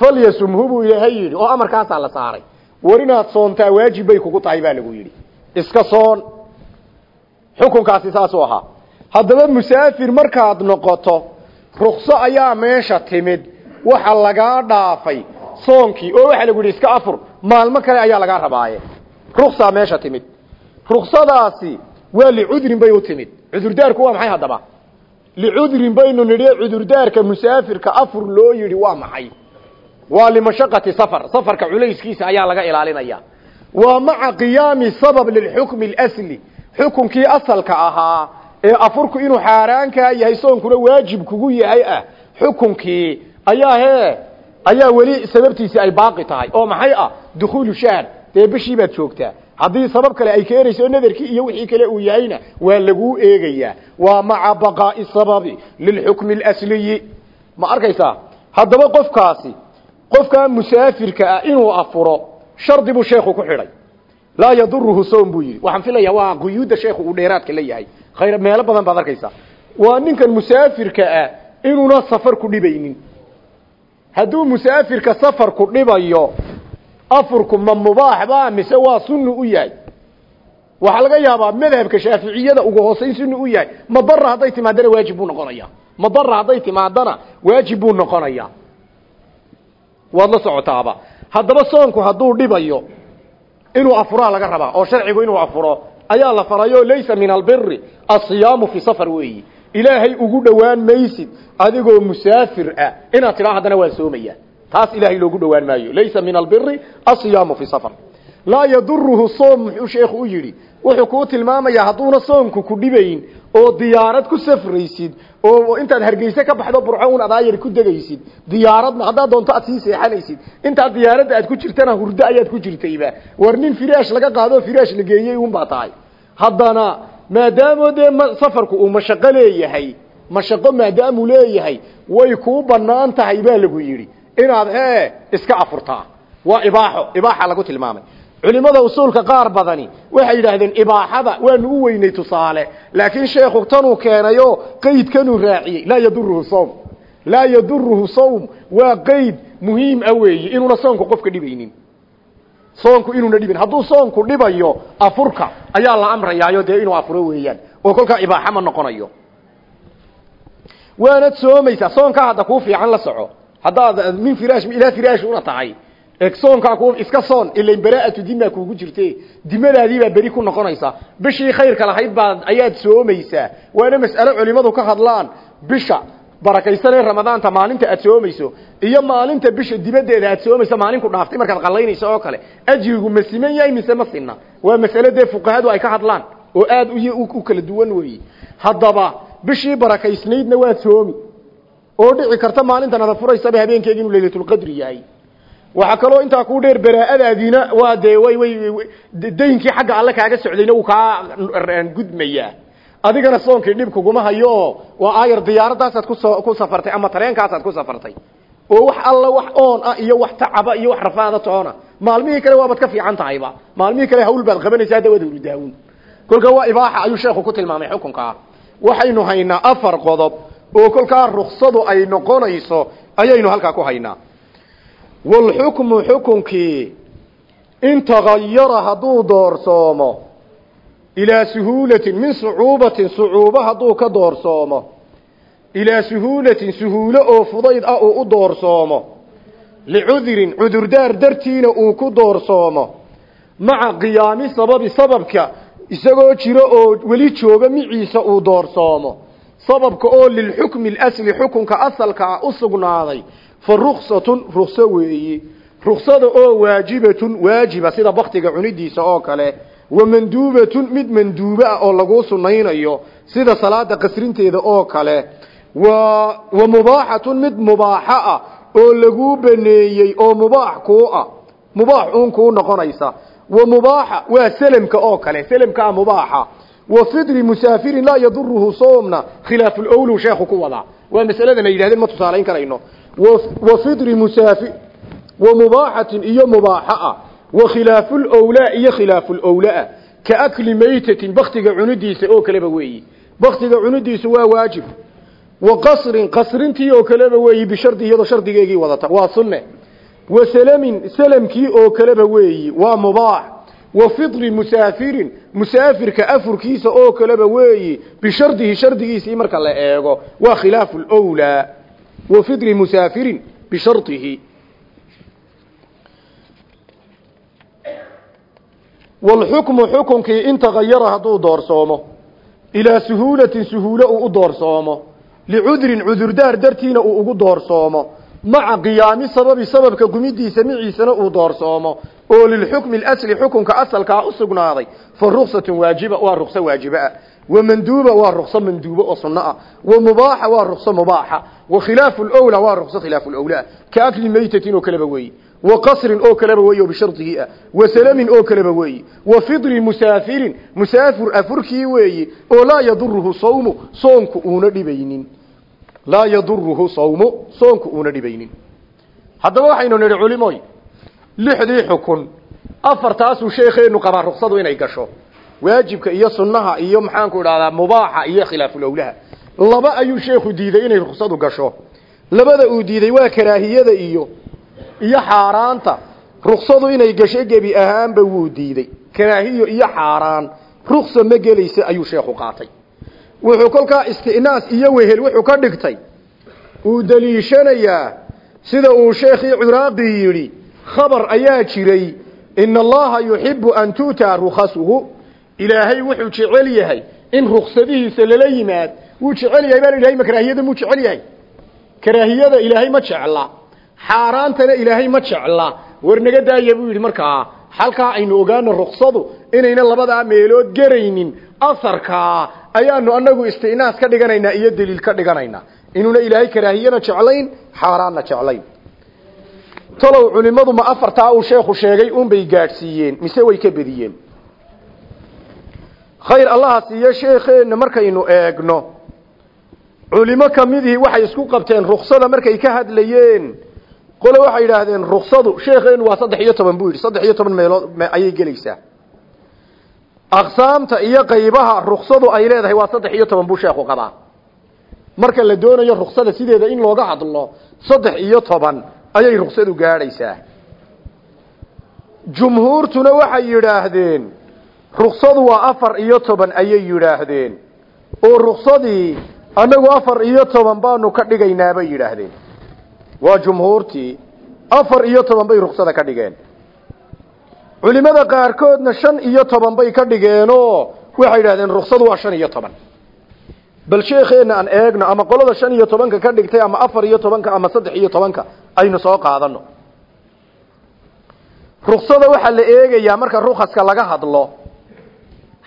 falyasumhu buu ilaahay yidhi oo amarkaasaa la saaray. War inaad soontaa waajib bay kugu tahay baa lagu yidhi. Iska soon. Xukunkaasi saasuu ahaa. Haddaba musaafir markaad noqoto rukso ayaa meesha timid waxa lagaa dhaafay soonkii oo waxaa lagu yidhi iska afur maalmo kale ayaa lagaa rabaaye. Ruksaa meesha timid. Ruksadaasi waa licudrin bay u timid. Cudurdaarku waa maxay haddaba? Licudrin baynu nidhi cudurdaarka musaafirka afur loo yidhi waa maxay? Waa limashaqati safar. Safarka culayskiisa ayaa laga ilaalinaya. Waa maca qiyaami sabab lilxukmi اlasli xukunkii asalka ahaa ee afurku inuu xaaraankaa yahay soonkuna waajib kugu yahay ah. Xukunkii ayaa he ayaa weli sababtiisi ay baaqi tahay oo maxay ah dukhuulu shahr dee bishii baad joogtaa haddii sabab kale ay keenayso nadarkii iyo wixii kale uu yahayna waa laguu eegayaa waa maca baqaa'i sababi lilxukmi اlasliyi ma arkaysaa? Haddaba qofkaasi qofkaa musaafirka ah inuu afuro shardi buu sheekhu ku xidhay. Laa yaduruhu soom buu yidhi. Waxaan filaya waa quyuudda sheekhu uu dheeraadka la yahay. Khayr meelo badan baad arkaysaa. Waa ninkan musaafirka ah inuuna safar ku dhibaynin hadduu musaafirka safarku dhibayo afurku ma mubaax ba mise waa sunni u yahay? Waxaa laga yaabaa madhabka shaaficiyada ugu hoosayn sunni u yahay. Madara hadday timaadana waajib buu noqonaya. Madara hadday timaadana waajib buu noqonaya. Waad la socotaaba. Haddaba soonku hadduu dhibayo inuu afuraa laga rabaa oo sharcigu inuu afuro ayaa la farayo laysa min albiri asiyaamu fi safar weeyi ilaahay ugu dhowaan maysid adigoo musaafir ah. Inaad tidhaa haddana waan soomaya taas ilaahay loogu dhowaan maayo. Laysa min albiri asiyaamu fi safar. Laa yaduruhu soom muxuu sheekhu u yidhi. Wuxuu kuu tilmaamayaa hadduuna soonku ku dhibayn oo diyaarad ku safraysid oo intaad hargeyse ka baxdo burco un adaayar ku degaysid diyaaradna haddaad doonto aad sii seexanaysid. Intaad diyaaradda aad ku jirtana hurdo ayaad ku jirtayba. War nin firaash laga qaado firaash la geeyey un baa tahay. Haddana maadaamo dee safarku uu mashaqo leeyahay mashaqo maadaamuu leeyahay way kuu bannaan tahay baa lagu yidhi. Inaad hee iska afurtaa. Waa ibaaxo ibaaxa lagu tilmaamay. Culimada usuulka qaar badani waxay yidhaahdeen ibaaxada waanu u weynay tusaale laakiin sheekhu tanuu keenayo qeydkanuu raaciyey laa yaduruhu sawm. Laa yaduruhu sawm. Waa qeyd muhiim ah weeye inuuna soonku qofka dhibaynin soonku inuuna dhibin. Hadduu soonku dhibayo afurka ayaa la amrayaayo dee inuu afuro weeyaan. Oo kolkaa ibaaxa ma noqonayo. Waanad soomaysaa soonkaa hadda kuu fiican la soco. Haddaad min firaash ilaa firaash una tahay. Soonkaa ku iska soon. Ilain baraa'atu dima kuugu jirte dimadaadii baa beri ku noqonaysa. Bishii khayrka lahayd baad ayaad soomaysaa. Waana mas'alo culimadu ka hadlaan. Bisha barakaysan ee ramadaanta maalinta aad soomayso iyo maalinta bisha dibadeeda aad soomayso maalinku dhaaftay markaad qalaynayso oo kale. Ajrigu ma siman yahay mise ma sinna? Waa masalo dee fuqahadu ay ka hadlaan oo aad u kala duwan weeye haddaba bishii barakaysnaydna waad soomi. Oo dhici karta maalintan ada furaysaba habeenkeegi inuu laylatulqadri yahay. Waxaa kaloo intaa ku dheer baraa'adaadiina waa dee way way xagga alle kaaga socdayna uu kaa gudmayaa adigana soonkii dhib kuguma hayo waa aayar diyaaradaasaad ku safartay ama tareenkaasaad ku safartay. Oo wax alla wax oon ah iyo wax tacaba iyo wax rafaada toona maalmihii kale waabaad ka fiican tahayba. Maalmihii kale hawl baad qabanaysa hadda waad hurdaawun kolka waa ibaaxa ayuu sheekhu ku tilmaamay xukunkaa waxaynu haynaa afar qodob oo kolkaa ruksadu ay noqonayso ayaynu halkaa ku haynaa. Walxukmu xukunkii in tagayara hadduu doorsoomo ilaa suhuulatin min sucuubatin sucuubo hadduu ka doorsoomo. Ilaa suhuulatin suhuulo oo fudayd ah uu u doorsoomo. Licudurin cudurdaar dartiina uu ku doorsoomo. Maca qiyaami sababi sababka isagoo jiro oo weli jooga miciisa uu doorsoomo. Sababka oo lilxukmi alasli xukunka asalka ah u sugnaaday. Fa ruksatun rukso weeyi. Ruksada oo waajibatun waajiba sida baktiga cunidiisa oo kale wa manduubatun mid manduubo ah oo laguu sunaynayo sida salaada qasrinteeda oo kale. Wa mubaaxatun mid mubaaxo ah oo laguu baneeyey oo mubaax kuu ah. Mubaax uun kuu noqonaysa. Wa mubaaxa waa selamka oo kale selamkaa mubaaxa. Wa fidri musaafirin laa yaduruhu soomna khilaafu lowlow sheekhu ku wadaa waa masaladan ay yidhahdeen ma tusaalayn karayno. Wa fidri musaafir wa mubaaxatin iyo mubaaxo ah lowlaa iyo khilaafu lowlaa ka akli maytatin baktiga cunidiisa oo kaleba weeyi. Baktiga cunidiisu waa waajib. Wa qasrin qasrintii oo kaleba weeyi bishardi iyadoo shardigeegii wadata. Waa sunne. Wa salamin salamkii oo kaleba weeyi waa mubaax wa fidri musaafirin musaafirka afurkiisa oo kaleba weeyi bishardihi shardigiisii marka la eego. Waa khilaafu walxukmu xukunkii in tagayara hadduu doorsoomo ilaa suhuulatin suhuulo uu u doorsoomo licudrin cudurdaar dartiina uu ugu doorsoomo maca qiyaami sababi sababka gumidiisa miciisana uu doorsoomo oo lilxukmi اlasli xukunka asalkaa ah u sugnaaday fa ruksatun waajiba waa rukso waajibaa ah, wamanduuba waa rukso manduubo oo sunno ah wa mubaaxa waa rukso mubaaxa wa khilaafu اlwla waa rukso khilaafu lwlaa ka akli meytatin وقصر أو كلبوي بشرطه وسلم أو كلبوي وفضل مسافر مسافر أفركي وي ولا يضره صوم صومك أون دبينين لا يضره صوم صومك أون دبينين هذا وحين نرى علمي لحدي حكم أفرتاسو شيخين قبار رخصة إنay gasho waajibka iyo sunnaha iyo maxaanku idhahdaa mubaaxa iyo khilaafulowlaha laba ayuu sheekhu diiday inay ruksadu gasho labada uu diiday waa karaahiyada iyo iyo xaaraanta. Ruksadu inay gasho gebi ahaanba wuu diiday. Karaahiyo iyo xaaraan. Ruksa ma gelaysa ayuu sheekhu qaatay. Wuxuu kolkaa istinaas iyo wehel wuxuu ka dhigtay. Uu daliishanayaa sida uu sheekhii ciraaqi yidhi khabar ayaa jiray ina allaha yuxibu an tu'taa rukhasuhu ilaahay wuxuu jecel yahay in ruksadihiisa lala yimaad. Wuu jecel yahay baa ilahay ma karaahiyada muu jecel yahay? Karaahiyada ilaahay ma jecla xaaraantana ilaahay ma jecla. War naga daaya buu yidhi markaa halkaa aynu ogaano ruksadu inayna labadaa meelood garaynin. Asarkaa ayaanu anagu istinaas ka dhiganaynaa iyo daliil ka dhiganaynaa. Inuuna ilaahay karaahiyana jeclayn xaaraanna jeclayn. Talow culimadu ma afartaa uu sheekhu sheegay unbay gaadhsiiyeen mise way ka bediyeen. Khayr allaha siiyo sheekheenna markaynu eegno culimo kamidihii waxay isku qabteen ruksada markay ka hadlayeen qole waxay yidhaahdeen ruksadu sheekheennu waa saddex iyo toban buu yidhi. Saddex iyo toban meelood ayay gelaysaa. Aqsaamta iyo qaybaha ruksadu ay leedahay waa saddex iyo toban buu sheekhu qabaa. Marka la doonayo ruksada sideeda in looga hadlo saddex iyo toban ayay ruksadu gaadhaysaa. Jumhuurtuna waxay yidhaahdeen ruksadu waa afar iyo toban ayay yidhaahdeen. Oo ruksadii annagu afar iyo toban baanu ka dhigaynaa bay yidhaahdeen waa jumhuurtii afar iyo toban bay ruksada ka dhigeen. Culimada qaarkoodna shan iyo toban bay ka dhigeenoo waxay yidhahdeen ruksadu waa shan iyo toban. Bal sheekheena aan eegno ama qolada shan iyo tobanka ka dhigtay ama afar iyo tobanka ama saddex iyo tobanka aynu soo qaadano ruksada waxaa la eegayaa marka rukaska laga hadlo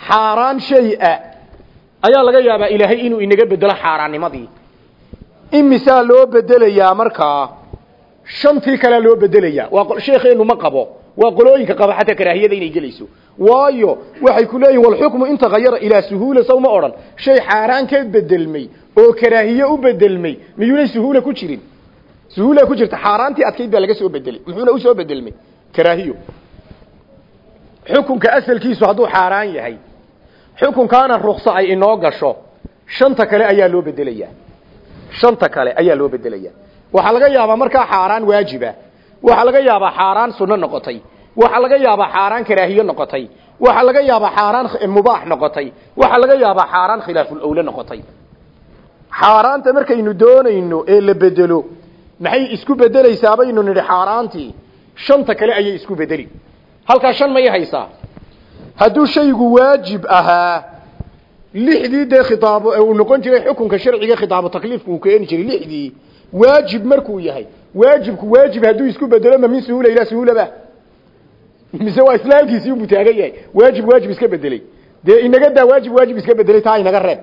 xaaraan shay ah ayaa laga yaabaa ilaahay inuu inaga bedelo xaaraannimadii imisaa loo bedelayaa markaa shantii kalea loo bedelayaa. Waa sheekheenu ma qabo. Waa qolooyinka qaba xataa karaahiyada inay gelayso. Waayo waxay ku leeyihiin walxukmu in tagayara ilaa suhuula saw ma odhan. Shay xaaraan ka bedelmay oo karaahiye u bedelmay miyuunay suhuula ku jirin? Suhuula ku jirta xaaraantii adkayd baa laga soo bedelay muxuuna u soo bedelmay karaahiyo. Xukunka asalkiisu hadduu xaaraan yahay xukunkaana rukso ay inoo gasho shanta kale ayaa loo bedelayaa shanta kale ayaa loo bedelayaa waxaa laga yaabaa markaa xaaraan waajiba. Waxaa laga yaabaa xaaraan sunno noqotay. Waxaa laga yaabaa xaaraan karaahiye noqotay. Waxaa laga yaabaa xaaraan mubaax noqotay. Waxaa laga yaabaa xaaraan khilaafulawle noqotay. Xaaraanta markaynu doonayno ee la bedelo maxay isku bedelaysaa baynu nidhi xaaraantii? Shanta kale ayay isku bedeli. Halkaa shan may haysaa. Hadduu shaygu waajib ahaa lixdii dee khitaabo uu noqon jiray xukunka sharciga khitaabo takliifku uu keeni jiray lixdii waajib markuu yahay waajibku waajib hadduu isku bedelo ma min suhula ilaa suhulaba mise waa isla halkiisii unbuu taagan waajib waajib iska bedelay dee inaga daa waajib waajib iska bedelay taa inaga reeb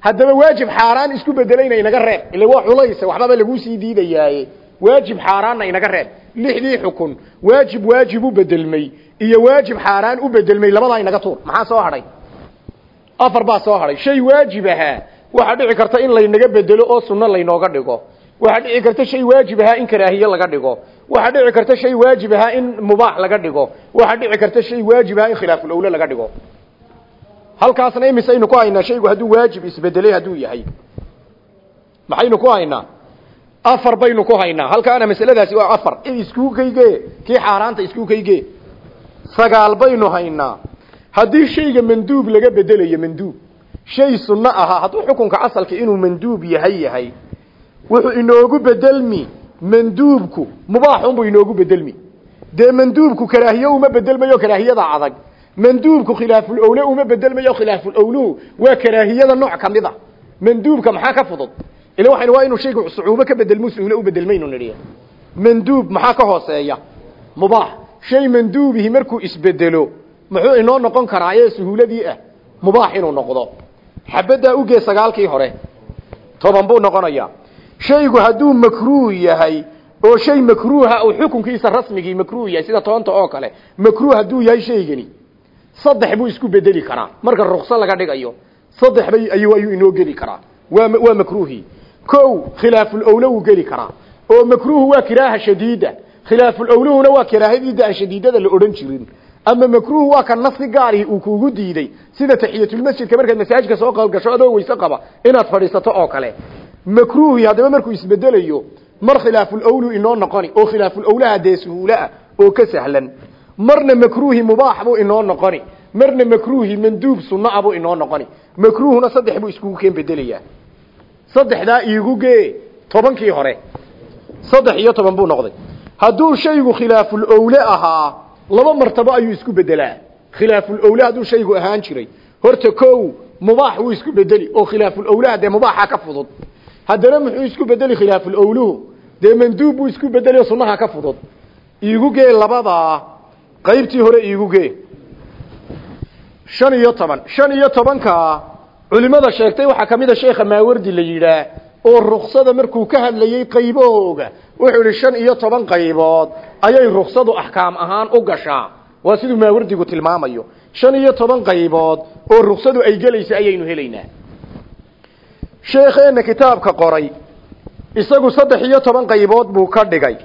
haddaba waajib xaaraan isku bedelayna inaga reeb ila waa culaysa waxbaba laguu sii diidayaaye waajib xaaraanna inaga reeb lixdii xukun waajib waajib u bedelmay iyo waajib xaaraan u bedelmay labadaa inaga tuur maxaa soo hadhay afar baa soo hadhay shay waajib ahaa waxaa dhici karta in laynaga bedelo oo sunno laynooga dhigo. Waxaa dhici karta shay waajib ahaa in karaahiye laga dhigo. Waxaa dhici karta shay waajib ahaa in mubaax laga dhigo. Waxaa dhici karta shay waajib ahaa in khilaafulawle laga dhigo. Halkaasna imisaynu ku haynaa shaygu hadduu waajib isbedelay hadduu yahay. Maxaynu ku haynaa afar baynu ku haynaa halkaana masaladaasi waa afar. Isku kayge kii xaaraanta isku kayge sagaal baynu haynaa haddii shayga manduub laga bedelayo manduub shay sunno ahaa hadduu xukunka asalka inuu manduub yahay yahay wuxuu inoogu bedelmi manduubku mubaaxunbu inoogu bedelmi. Dee manduubku karaahiye uma bedelmayo karaahiyada adag. Manduubku khilaaful owle uma bedelmayo khilaaful owluhu waa karaahiyada nooc ka mid a manduubka maxaa ka fudud? Ila waxaynu waa inuu shaygu sucuubo ka bedelmo suule u bedelmaynu nidhi. Manduub maxaa ka hooseeya? Mubaax shay manduubihi markuu isbedelo muxuu inoo noqon karaa ee suhuuladii ah mubaax inuu noqdo. Xabaddaa ugee sagaalkii hore toban buu noqonayaa. Shaygu hadduu makruuh yahay oo shay makruuha uu xukunkiisa rasmigii makruuh yahay sida toonta oo kale makruuh hadduu yahay shaygani saddex buu isku bedeli karaa. Marka rukso laga dhigayo saddex bay ayuu inoo geli karaa. Waa waa makruuhi kow khilaaful awla wuu geli karaa. Oo makruuhu waa kiraaha shadiida. Khilaaful awluhuna waa kiraahadiida aan shadiidada la odhan jirin ama makruuh waa ka nafsi gaari uu kuugu diiday. Sida taxiyatulmasjidka markaad masaajidka soo qalgasho adoo weyse qaba inaad fadhiisato oo kale. Makruuhi haddaba markuu isbedelayo mar khilaafulawlu inoo noqoni oo khilaafulawlaha dee suhuulaah oo ka sahlan. Marna makruuhi mubaax buu inoo noqoni. Marna makruuhi manduub sunaa buu inoo noqoni. Makruuhuna saddex buu iskugu keen bedelayaa saddexdaa iigu gee tobankii hore. Saddex iyo toban buu noqday. Hadduu shaygu khilaafulawle ahaa laba martabo ayuu isku bedelaa khilaafulawle hadduu shaygu ahaan jiray. Horta kow mubaax wuu isku bedeli oo khilaafulawlaha dee mubaaxa ka fudud. Haddana muxuu isku bedeli khilaafulawluhu dee manduub buu isku bedeli oo sunnaha ka fudud. Iigu gee labadaa qaybtii hore iigu gee. Shan iyo toban. Shan iyo tobanka culimada sheegtay waxaa ka mid a sheekha maawardi la yidhaah oo ruksada markuu ka hadlayey qaybahooga wuxuu yihi shan iyo toban qaybood ayay ruksadu axkaam ahaan u gashaa. Waa siduu maawardigu tilmaamayo. Shan iyo toban qaybood oo ruksadu ay gelaysa ayaynu helaynaa. Sheekheena kitaabka qoray isagu saddex iyo toban qaybood buu ka dhigay.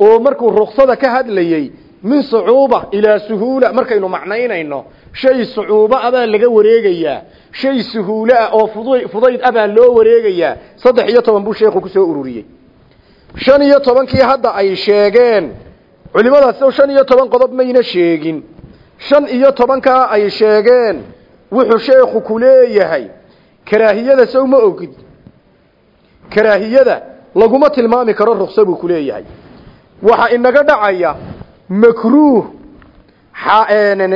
Oo markuu ruksada ka hadlayey min sucuuba ilaa suhuula markaynu macnaynayno shay sucuubo abaa laga wareegayaa shay suhuule ah oo fud fudayd abaa loo wareegayaa saddex iyo toban buu sheekhu ku soo ururiyey. Shan iyo tobankii hadda ay sheegeen culimadaas shan iyo toban qodob mayna sheegin. Shan iyo tobankaa ay sheegeen wuxuu sheekhu ku leeyahay karaahiyada sow ma ogid. Karaahiyada laguma tilmaami karo ruksa buu ku leeyahay. Waxaa inaga dhacaya makruuh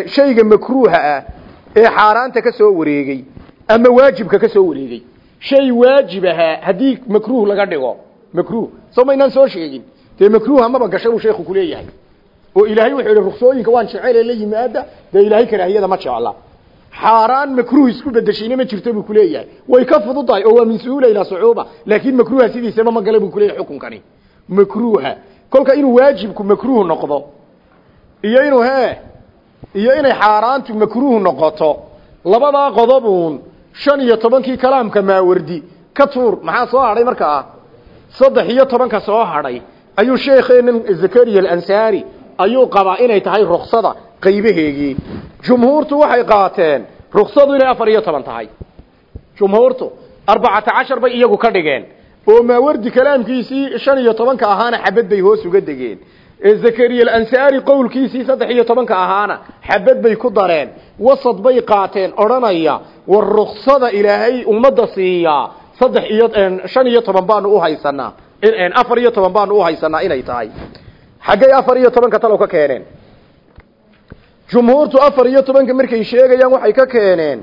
shayga makruuha ah ee xaaraanta ka soo wareegay ama waajibka ka soo wareegay. Shay waajib ahaa haddii makruuh laga dhigo. Makruuh. Soo maynaan soo sheegin. Dee makruuha maba gasha buu sheekhu ku leeyahay. Oo ilaahay wuxuu yihi waan jecele la yimaada dee ilaahay karaahiyada ma jecla. Xaaraan makruuh isku bedeshayna ma jirto buu ku leeyahay. Way ka fududahay oo waa min sucuuba laakiin makruuha sidiisaba ma gala buu ku leeyahay xukunkani. Makruuha. Kolka inuu waajibku makruuh noqdo iyo inuu he iyo inay xaaraantu makruuh noqoto. Labadaa qodobuun shan iyo tobankii kalaamka maawardi. Ka tuur maxaa soo hadhay markaa saddex iyo tobanka soo hadhay. Ayuu sheekheenan zakariya alansaari ayuu qabaa inay tahay ruksada qaybaheegii. Jumhuurtu waxay qaateen ruksadu inay afar iyo toban tahay. Jumhuurtu arbacata cashar bay iyagu ka dhigeen. Oo maawardi kalaamkiisii shan iyo tobanka ahaana xabad bay hoos uga degeen zakariya alansaari qowlkiisii saddex iyo tobanka ahaana xabad bay ku dareen wasad bay qaateen odhanaya war ruksada ilaahay ummadda siiyaa saddex iyo shan iyo toban baanu uhaysanaa afar iyo toban baanu uhaysanaa inay tahay. Xaggay afar iyo tobanka talow ka keeneen. Jumhuurtu afar iyo tobanka markay sheegayaan waxay ka keeneen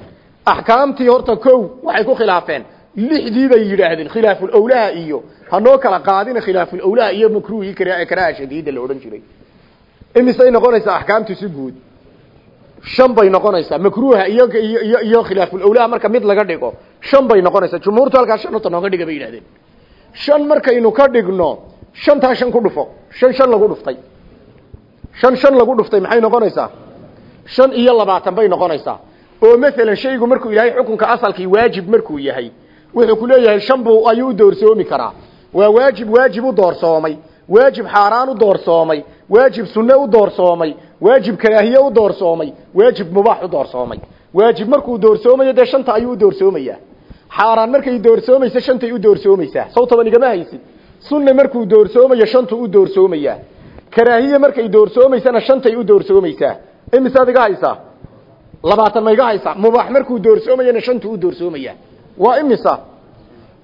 axkaamtii horta kow waxay ku khilaafeen lixdii bay yidhaahdeen khilaafulawlaha iyo hanoo kala qaadina khilaafulawlaha iyo makruuhii karaha shadiida la odhan jiray. Imisay noqonaysaa axkaamtu si guud? Shan bay noqonaysaa makruuha iyo iyo iyo khilaafulawlaha marka mid laga dhigo shan bay noqonaysaa. Jumhuurtu halkaa shan horta nooga dhiga bay yidhahdeen shan markaynu ka dhigno shantaa shan ku dhufo shan shan lagu dhuftay. Shan shan lagu dhuftay maxay noqonaysaa? Shan iyo labaatan bay noqonaysaa. Oo masalan shaygu markuu ilaahay xukunka asalkii waajib markuu yahay wuxuu ku leeyahay shan buu ayuu doorsoomi karaa. Waa waajib waajib u doorsoomay. Waajib xaaraan u doorsoomay. Waajib sunne u doorsoomay. Waajib karaahiye u doorsoomay. Waajib mubaax u doorsoomay. Waajib markuu doorsoomayo dee shanta ayuu u doorsoomayaa xaaraan markay doorsoomayso shantay u doorsoomaysaa saw toban igama haysid sunne markuu doorsoomayo shantuu u doorsoomayaa karaahiye markay doorsoomaysana shantay u doorsoomaysaa imisaad iga haysaa labaatan ma iga haysaa mubaax markuu doorsoomayana shantuu u doorsoomayaa waa imisa?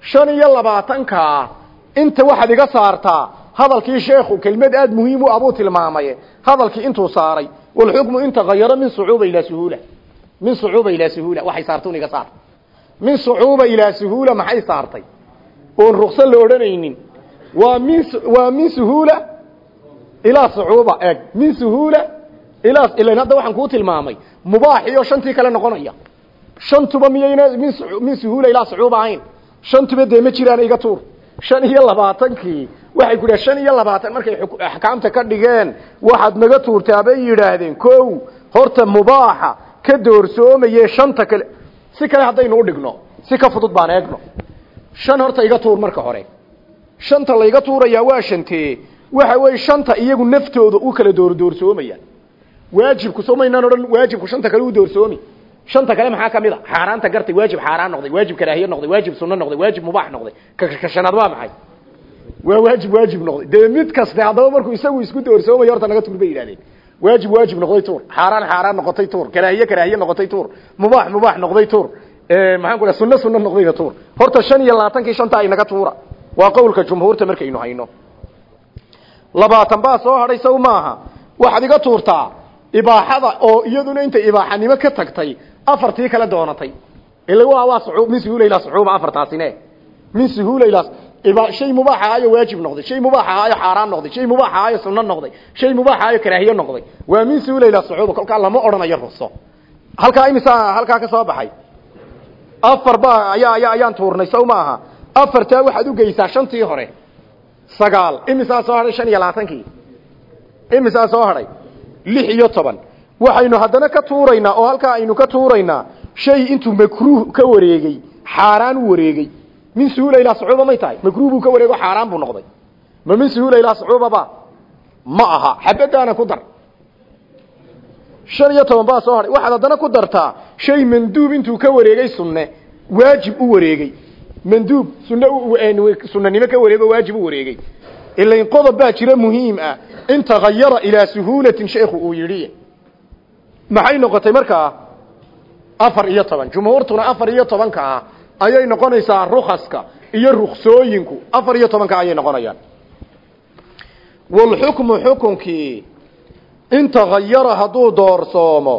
Shan iyo labaatankaa inta waxaad iga saartaa hadalkii sheekhu kelmad aad muhiim u abuu tilmaamay. Hadalkii intuu saaray walxukmu in tagayara min sucuuba ilaa suhuula. Min sucuuba ilaa suhuula waxay saartay un iga saar min sucuuba ilaa suhuula maxay saartay? Oon rukso la odhanaynin. Waa min waa min suhuula ilaa sucuuba eeg. Min suhuula ilaa ilan hadda waxaan kuu tilmaamay. Mubaaxiyo shantii kale noqonaya shantuba miyayna min min suhuula ilaa sucuuba ahayn? Shantuba dee ma jiraan iga tuur. Shan iyo labaatankii waxay ku dhaha shan iyo labaatan markay axkaamta ka dhigeen waxaad naga tuurtaa bay yidhaahdeen kow horta mubaaxa ka doorsoomaye shanta kale. Si kale haddaynu udhigno si ka fudud baan eegno. Shan horta iga tuur marka hore. Shanta layga tuurayaa waa shantee waxa weeye shanta iyagu naftooda u kala doordoorsoomayaan waajibku soo maynaan odhan waajibku shanta kale u doorsoomi shanta kale maxaa ka mid a? Xaaraanta gartay waajib xaaraan noqday waajib karaahiye noqday waajib sunno noqday waajib mubaax noqday. Ka shanaad waa maxay? Waa waajib waajib noqday. Dee mid kaste markuu isagu isku doorsoomayo horta naga tuur bay waajib waajib noqday tuur. Xaaraan xaaraan noqotay tuur. Karaahiye karaahiye noqotay tuur. Mubaax mubaax noqday tuur. Maxaan ku sunno sunno noqdayna tuur. Horta shan iyo labaatankii shanta ay naga tuura. Waa qowlka jumhuurta markaynu hayno. Labaatan baa soo hadhay saw maaha. Waxaad iga tuurtaa ibaaxada oo iyaduna intay ibaaxanimo ka tagtay afartii kale doonatay. Min suhuula ilaa suxuuba afartaasine. Min suhuula ilaa shay mubaax ahayo waajib noqday shay mubaax ahayo xaaraan noqday shay mubaax ahayo sunno noqday shay mubaax ahayo karaahiye noqday. Waa min suhuula ilaa suxuuba kolkaa lama odhanayo ruso. Halkaa imisa halkaa ka soo baxay? Afar ba ayaa ayaa ayaan tuurnay saw maaha afartaa u geysaa shantii hore. Sagaal. Imisaa soo hadhay shan iyo labaatankii? Imisaa soo hadhay lix iyo toban waxaynu haddana ka tuuraynaa oo halkaa aynu ka tuuraynaa shay intuu makruuh ka wareegey xaaraan u wareegey min suhuula ilaa sacuuba may tahay? Makruuh buu ka wareego xaaraan buu noqday. Ma min suhuula ilaa sacuubaba ma aha. Xabadaana ku dar. Shan iyo toban baa soo hadhay waxaad haddana ku dartaa shay manduub intuu ka wareegay sunne waajib u wareegey manduub sunne sunanimo ka wareego waajib u wareegey ilain qodob baa jira muhiim ah. In tagayara ilaa suhuulatin sheekhu uu yidhi maxay noqotay markaa afar iyo toban? Jumhuurtuna afar iyo tobanka ah ayay noqonaysaa rukaska iyo ruksooyinku afar iyo tobanka ayay noqonayaan. Walxukmu xukunkii in tagayara hadduu doorsoomo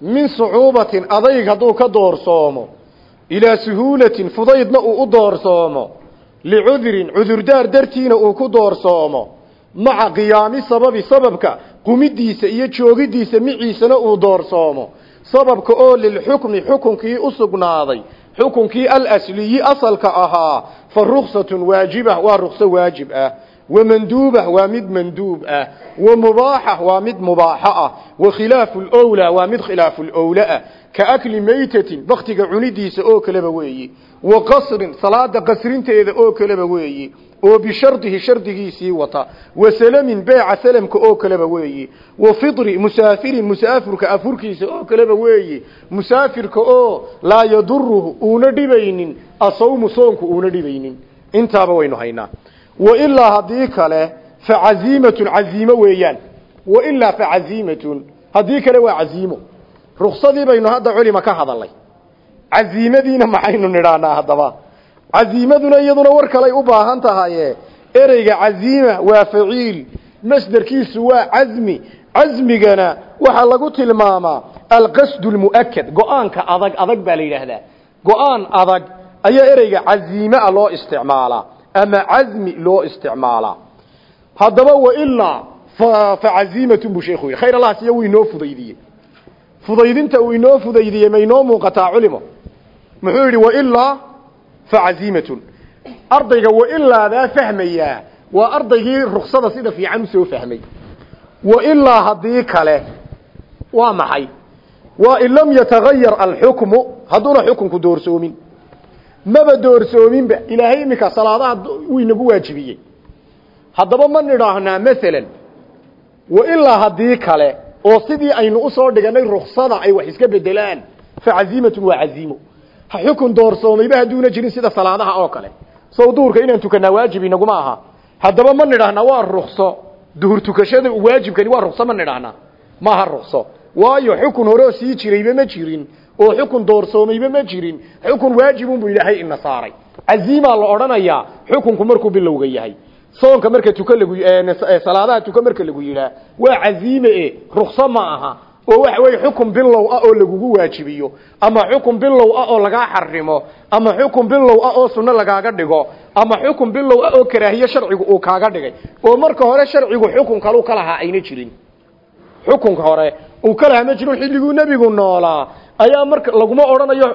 min sucuubatin adayg hadduu ka doorsoomo ilaa suhuulatin fudaydna u doorsoomo licudrin cudurdaar dartiina uu ku doorsoomo maca qiyaami sababi sababka qumidiisa iyo joogidiisa miciisana uu doorsoomo. Sababka oo lilxukmi xukunkii u sugnaaday xukunkii alasliyi asalka ahaa fa ruksatun waajiba waa rukso waajib ah ومندوبة ومد مندوب اه ومباحة ومد مباحة اه وخلاف الأولى ومد خلاف الأولى اه كأكل ميتة بختك عنديس أو كلبوي وقصر صلاة قصرين تيذا أو كلبوي وبشرطه شرطه سيوطا وسلم بيع سلمك أو كلبوي وفطر مسافر مسافر كأفركيس أو كلبوي مسافر كأو لا يضره أوندبين أصوم صومك أوندبين انتابا وينو هينا wailaa haddii kale facaziimatun caziimo weeyaan. Wailaa facaziimatun haddii kale waa caziimo. Ruksadii baynu hadda culima ka hadalnay caziimadiina maxaynu nidhaanaa haddaba. Caziimaduna iyaduna war kaley u baahan tahaye ereyga caziima waa faciil masderkiisu waa cazmi. Cazmigana waxaa lagu tilmaamaa alqasdu lmu'akad go'aanka adag adag baa la yidhaahdaa. Go'aan adag ayaa ereyga caziimaa loo isticmaalaa ama cazmi loo isticmaalaa haddaba wailaa facaziimatun buu sheekhu yidhi. Khayr allah siya wuu inoo fudaydiyey. Fudaydinta uu inoo fudaydiyey ma inoo muuqataa culimo. Muxuu yidhi wailaa facaziimatun ardayga wailaadaa fahmayaa. Waa ardaygii ruksada sida fiican u soo fahmay. Wailaa haddii kale waa maxay? Waa in lam yatagayar alxukmu hadduuna xukunku doorsoomin maba doorsoominba ilaahay iminka salaadaha wuu inagu waajibiyey. Haddaba ma nidhaahnaa masalan wa ilaa haddii kale oo sidii aynu u soo dhiganay ruksada ay wax iska bedelaan fa caziimatun waa caziimo. Ha xukun doorsoomayba hadduuna jirin sida salaadaha oo kale. Sow duhurka inaan tukanaa waajib inaguma aha. Haddaba ma nidhaahnaa waa rukso duhur tukashada waajibkani waa rukso ma nidhaahnaa. Maaha rukso waayo xukun horeo sii jirayba ma jirin oo xukun doorsoomayba ma jirin. Xukun waajibun buu ilaahay ina saaray. Caziimaa la odhanayaa xukunku markuu bilowga yahay. Soonka marka tuka lagu salaadaha tuka marka lagu yidhaa waa caziime e rukso ma aha. Oo waxa weeye xukun bilow ah oo lagugu waajibiyo ama xukun bilow ah oo lagaa xarimo ama xukun bilow ah oo sunno lagaaga dhigo ama xukun bilow ah oo karaahiye sharcigu uu kaaga dhigay. Oo marka hore sharcigu xukun kalu ka lahaa ayna jirin. Xukunka hore uu ka lahaa ma jirin xilliguu nebigu noolaa ayaa marka laguma odhanayo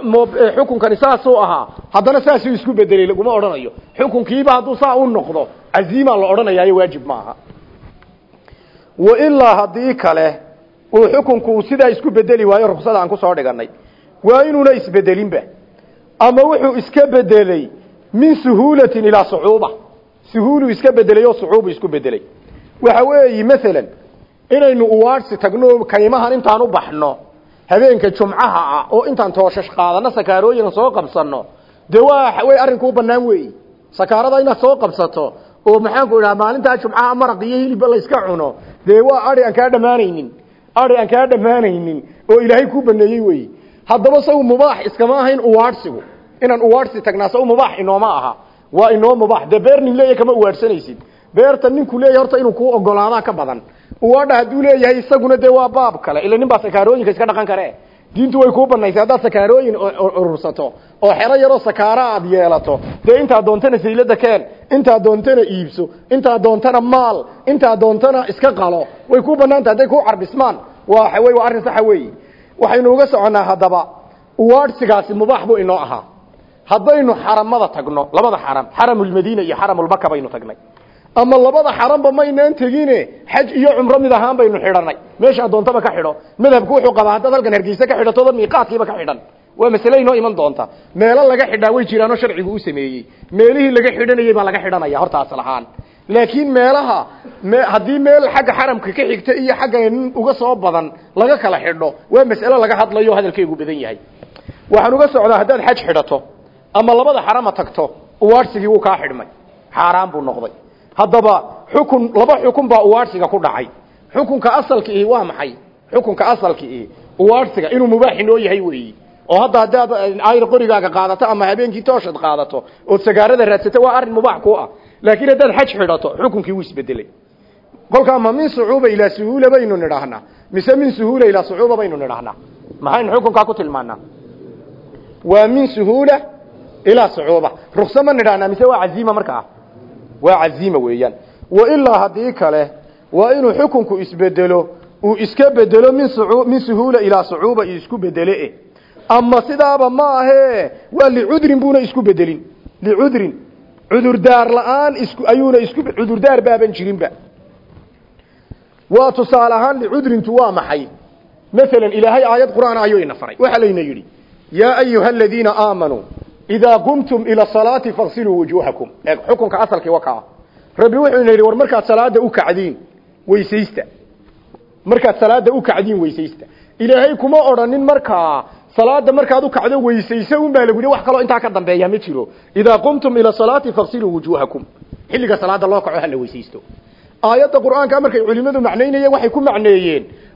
xukunkani saasuu ahaa. Haddana saasuu isku bedelay laguma odhanayo. Xukunkiiba hadduu saa u noqdo caziimaa la odhanayaayo waajib maaha wailaa haddii kale uu xukunku sidaa isku bedeli waayo ruksada aan ku soo dhiganay waa inuuna isbedelinba ama wuxuu iska bedelay min suhuulatin ilaa sucuuba. Suhuulu iska bedelay oo sucuubu isku bedelay waxa weeyi maalan inaynu uwaadhsi tagno kaymahan intaan u baxno habeenka jumcaha ah oo intaan tooshash qaadano sakaarooyin soo qabsano dee waa way arrinku u banaan weeyi. Sakaarada inaad soo qabsato oo maxaanku idhaha maalintaa jumcaha maraq iyo hilibba layska cuno dee waa ari aan kaa dhammaanaynin ari aan kaa dhammaanaynin oo ilaahay kuu baneeyey weyi haddaba saw mubaax iskama ahayn uwaadhsigu. Inaan uwaadhsi tagnaa saw mubaax inooma aha. Waa inoo mubaax. Dee beer nin leeyahy kama uwaadhsanaysid. Beerta ninku leeyahy horta inuu kuu ogolaadaa ka badan uwaadha hadduu leeyahay isaguna dee waa baab kale. Ila nin baa sakaarooyinka iska dhaqan kare. Diintu way kuu banaysay haddaad sakaarooyin urursato oo xero yaroo sakaara aad yeelato dee intaa doontana saylada keen intaa doontana iibso intaa doontana maal intaa doontana iska qalo way kuu banaanta hadday kuu carbismaan. Waa waa arrin saxa weeyi waxaynu uga soconnaa haddaba uwaadhsigaasi mubaax buu inoo ahaa. Haddaynu xaramada tagno labada xaram xaramulmadiina iyo xaramulmaka baynu tagnay ama labada xaranba maynaan tegine xaj iyo cumro mid ahaan baynu xidhanay. Meesha adoontaba ka xidho. Madhabku wuxuu qabaa haddaad halkan hargeysa ka xidhatooda miiqaadkiiba ka xidhan. Waa masale inoo iman doonta. Meelo laga xidhaa way jiraanoo sharcigu u sameeyey. Meelihii laga xidhanayey baa laga xidhanaya horta asal laakiin meelaha haddii meel xagga xaramka ka xigta iyo xagga uga soo badan laga kala xidho waa mas'alo laga hadlayo hadalkeygu badan yahay. Waxaan uga socdaa haddaad xaj xidhato ama labada xarama tagto uwaadhsigii wuu kaa xidhmay. Xaaraan buu noqday haddaba xukun laba xukun baa uwaadhsiga ku dhacay. Xukunka asalka ihi waa maxay? Xukunka asalka ihi uwaadhsiga inuu mubaax inoo yahay weeyi. Oo hadda haddaad ayr qorigaaga qaadato ama habeenkii tooshad qaadato ood sagaarada raadsato waa arrin mubaax ku ah. Laakiin haddaad xaj xidhato xukunkii wuu isbedelay. Kolkaa ma min sucuuba ilaa suhuula baynu nidhaahnaa mise min suhuula ilaa sucuuba baynu nidhaahnaa maxaynu xukunkaa ku tilmaanaa waa min suhuula ilaa sucuuba rukso ma nidhahnaa mise waa caziima markaa waa caziima weeyaan. Wailaa haddii kale waa inuu xukunku isbedelo uu iska bedelo min min suhuula ilaa sucuuba isku bedele ama sidaaba ma ahee waa licudrin buuna isku bedelin licudrin cudurdaar la'aan isku ayuuna isku cudurdaar baaban jirinba. Waa tusaale ahaan licudrintu waa maxay? Maalan ilaahay aayad qur'aan ayuu ina faray. Waxaa layna yidhi yaa ayuha aladiina idaa qumtum ila salaati fagsiluu wujuuhakum ee xukunka asalkii wakaa rabbi wuxuu ina yidhi war markaad salaada u kacdiin weysaysta markaad salaada u kacdiin weysaysta ilaahay kuma odhanin markaa salaada markaad u kacdo weysayso un baa lagu yidhi wax kaloo intaa ka dambeeya ma jiro idaa qumtum ila salaati fagsiluu wujuuhakum xilliga salaada loo kaco hala weysaysto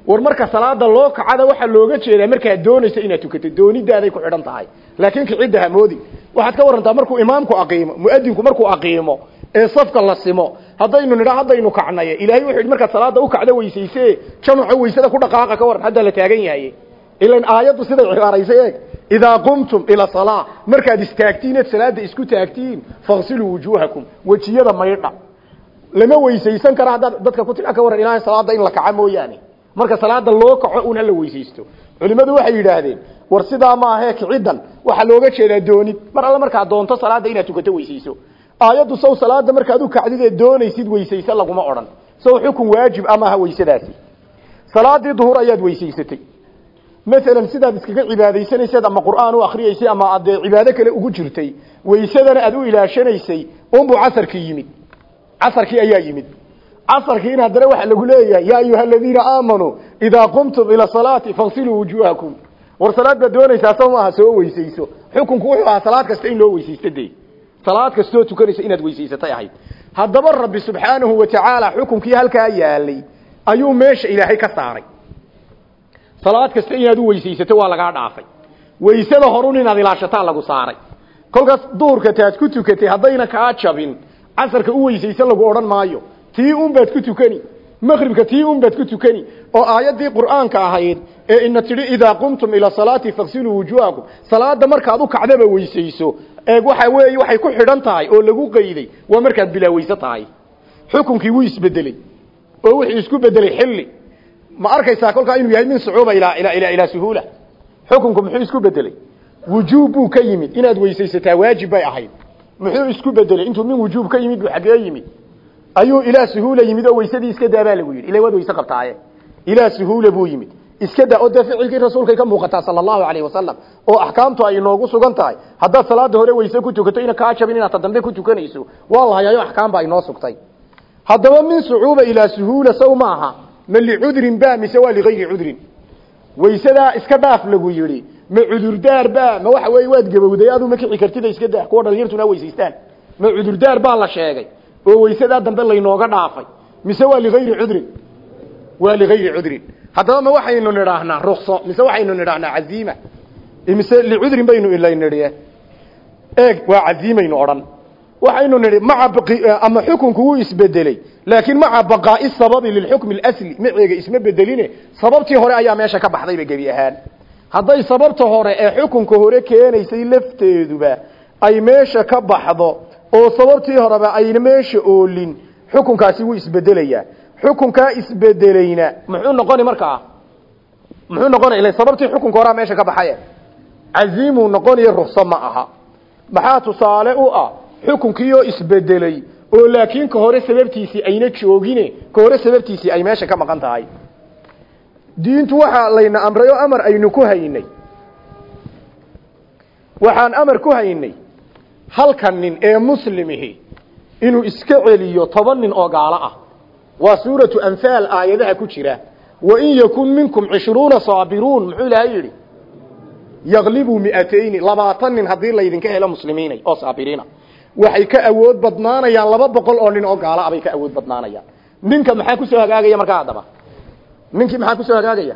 war marka salaada loo kacada waxaa looga jeedaa markaad doonayso inaad tukato doonidaaday ku xidhan tahay. Laakiin kicidda hamoodi waxaad ka warantaa markuu imaamku aqiimo muadinku markuu aqiimo ee safka la simo haddaynu nidha haddaynu kacnaye ilahay wuxuu yidhi salaada u kacdo weysayse jamaco weysada ku dhaqaaqa ka waran haddaa la taagan yahay ilan aayaddu siday cibaaraysay eeg. Idaa qumtum ila salaa markaad istaagtiin eed salaada isku taagtiin fagsiluu wujuuhakum wejiyada maydha lama weysaysan kara dadka ku tidha ka ilaahay salaada in la kaca mooyaane marka salaada loo kaco un hala weysaysto. Culimadu waxay yidhaahdeen war sidaa ma ahee kiciddan waxaa looga jeedaa doonid. Mar alle markaad doonto salaada inaad tukato weysayso. Aayaddu saw salaada markaad u kacdid ee doonaysid weysayso laguma odhan. Saw xukun waajib ama aha weysadaasi. Salaadii duhur ayaad weysaysatay maalan sidaad iskaga cibaadaysanaysad ama qur'aan u akriyaysay ama aad cibaado kale ugu jirtay weysadana aad u ilaashanaysay unbuu casarkii yimid. Casarkii ayaa yimid casarkii in haddana waxa lagu leeyahay yaa ayuha aladiina aamanuu idaa qumtum ila salaati fagsiluu wujuuhakum. War salaad baad doonaysaa soo weysayso. Xukunku wuxuu ahaa salaad kasta in loo weysaysto dee. Salaad kastoo tukanaysa inaad weysaysatay ahayd. Haddaba rabbi subxaanahu wa tacaala xukunkii halkaa yaalay ayuu meesha ilaahay ka saaray. Salaad kasta inaad u weysaysato waa lagaa dhaafay. Weysada horun inaad ilaashataa lagu saaray. Kolkaas duhurka taad ku tukatay haddayna kaa jabin. Casarka u weysaysan lagu odhan maayo tii unbaad ku tukani maqribka tii unbaad ku tukani oo aayaddii qur'aanka ahayd ee ina tidhi idaa qumtum ila salaati fagsiluu wujuhakum salaada markaad u kacdaba weysayso eeg waxa weeye waxay ku xidhan tahay oo lagu qayday waa markaad bilaaweyse tahay. Xukunkii wuu isbedeley oo wuxuu isku bedelay xilli. Ma arkaysaa kolkaa inuu yahay min sucuuba ilaa ilaa ilaa suhuula. Xukunku muxuu isku bedelay. Wujuub ka yimid. Inaad weysaysataa waajib bay ahayd. Muxuu isku bedelay. Intuu min wujuub ka yimid buu xaggee yimid ayuu ilaa suhuula yimid oo weysadii iska daa baa lagu yidhi. Ila waad weyse qabtaaye. Ilaa suhuula buu yimid. Iska daa oo dee ficilkii ka muuqataa sala allahu alayhi wasalam oo axkaamtu ay inoogu sugan tahay. Haddaad salaada hore weyse ku tukato ina kaa jabin inaad ta dambe ku tukanayso waa la baa inoo sugtay. Haddaba min sucuuba ilaa suhuula saw maaha ma licudrin ba mise waa ligayri cudrin? Weysadaa iska dhaaf lagu yidhi. Ma cudurdaar ba ma waxa weeye waad gabowday adu ma kici kartida iska daa kuwa dhalinyartuna weysaystaan ma cudurdaar baa la sheegay oo weysadaa dambe laynooga dhaafay. Mise waa ligayri cudrin waa ligayri cudrin haddaba ma waxaynu nidhaahnaa rukso mise waxaynu nidhaahnaa caziima mise licudrin baynu ilaynidhiye eeg waa caziimaynu odhan. Waxaynu nidhi maca ama xukunku wuu isbedeley laakiin maca baqaa'i sababi lilxukmi اlasli maceega isma bedeline sababtii hore ayaa meesha ka baxdayba gebi ahaan. Hadday sababta hore ee xukunka hore keenaysay lafteeduba ay meesha ka baxdo oo sababtii horeba ayna meesha oolin xukunkaasi wuu isbedelayaa xukunkaa isbedelayna muxuu noqoni markaa muxuu noqonaya ila sababtii xukunka horaa meesha ka baxaye caziimuu noqonayo rukso ma aha. Maxaa tusaale u ah? Xukunkiioo isbedelay oo laakiin ka hore sababtiisii ayna joogine ka hore sababtiisii ay meesha ka maqan tahay. Diintu waxaa layna amray oo amar aynu ku haynay. Waxaan amar ku haynay halkan nin ee muslimihi inuu iska celiyo toban nin oo gaalo ah. Waa suuratu anfaal aayadaha ku jira. Wain yakun minkum cishruuna saabiruun muxuu ilaahay yidhi? Yaglibuu miatayni labaatan nin haddii laydinka helo muslimiinay oo saabiriina. Waxay ka awood badnaanayaan laba boqol oo nin oo gaalo ah bay ka awood badnaanayaan. Ninka maxaa ku soo hagaagaya markaa haddaba? Ninkii maxaa ku soo hagaagaya?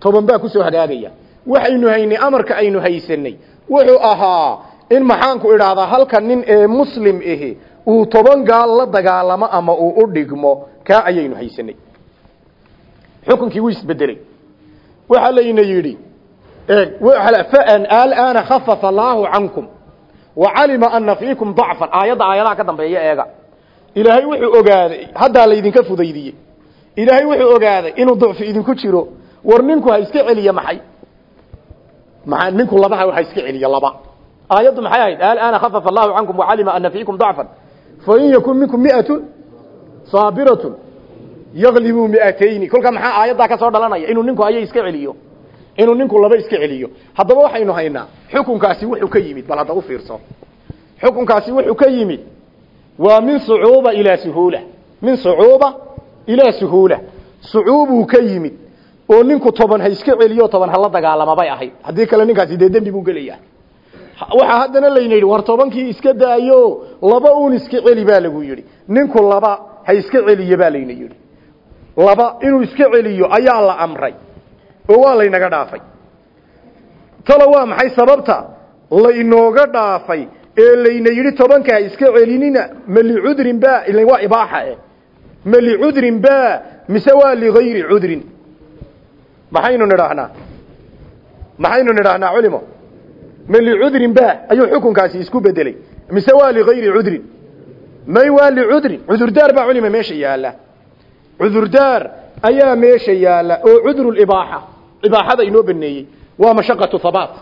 Toban baa ku soo hagaagaya. Waxaynu haynay amarka aynu haysanay. Wuxuu ahaa in maxaanku idhaahdaa halka nin ee muslim ahi uu toban gaal la dagaalamo ama uu u dhigmo kaa ayaynu haysanay. Xukunkii wuu isbedelay. Waxaa layna yidhi alana khafafa allaahu cankum wacalima ana fiikum dacfan. Aayadda aayadaha ka dambeeya eega. Ilaahay wuxuu ogaaday haddaa laydinka fudaydiyey. Ilaahay wuxuu ogaaday inuu dacfi idinku jiro war ninku ha iska celiya maxay? Maa ninku labaha ha iska celiya laba aayaddu maxay ahayd? Alana khafafa allahu cankum wacalima ana fiikum dacfan fain yakun minkum miatun saabiratun yaglibuu miatayni kolkaa maxaa aayaddaa ka soo dhalanaya? Inuu ninku haya iska celiyo. Inuu ninku laba iska celiyo. Haddaba waxaynu haynaa xukunkaasi wuxuu ka yimid. Bal hadda u fiirso. Xukunkaasi wuxuu ka yimid waa min sucuuba ilaa suhuula min sucuuba ilaa suhuula sucuubuu ka yimid oo ninku toban ha iska celiyo toban hala dagaalama bay ahayd. Haddii kale ninkaasi dee dembi buu gelayaa waxaa haddana layna yidhi war tobankii iska daayo laba uun iska celi baa lagu yidhi. Ninku laba ha iska celiyo baa layna yidhi. Laba inuu iska celiyo ayaa la amray oo waa laynaga dhaafay. Talo waa maxay sababta? Laynooga dhaafay ee layna yidhi tobanka ha iska celinina ma licudrin ba waa ibaaxa eh. Ma licudrin mise waa ligayri cudrin. Maxaynu nidhaahnaa? Maxaynu nidhaahnaa culimo ma licudrin ba ayuu xukunkaasi isku bedelay. Mise waa ligayri cudrin? May waa licudrin cudurdaar baa culima meesha yaalla cudurdaar ayaa meesha yaalla oo cudrulibaaxa ibaaxada inoo baneeyey waa mashaqatu habaat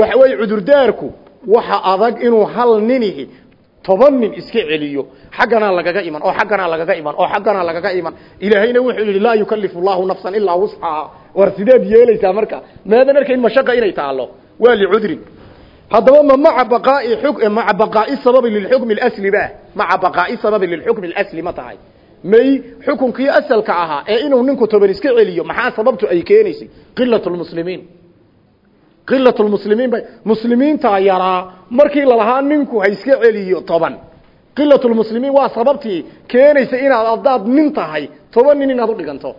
waxa weeye cudurdaarku waxa adag inuu hal ninihi toban nin iska celiyo xagganaa lagaga iman oo xagganaa lagaga iman oo xagganaa lagaga iman. Ilaahayna wuxuu yidhi laa yukalifu llahu nafsan ilaa wuscaha war sideed yeelaysaa marka maadan arkayn mashaqa inay taalo waa licudrin. Haddaba ma maca baqaai maca baqaai sababi lilxukmi اlasli ba. Maca baqaai sababi lilxukmi اlasli ma tahay. May xukunkii asalka ahaa ee inuu ninku toban iska celiyo maxaa sababtu ay keenaysay qilat lmuslimiin qilat lmuslimiin bay muslimiintaa yaraa markii lalahaa ninku ha iska celiyo toban. Qilat lmuslimiin waa sababtii keenaysa inaad adaad nin tahay toban nin inaad udhiganto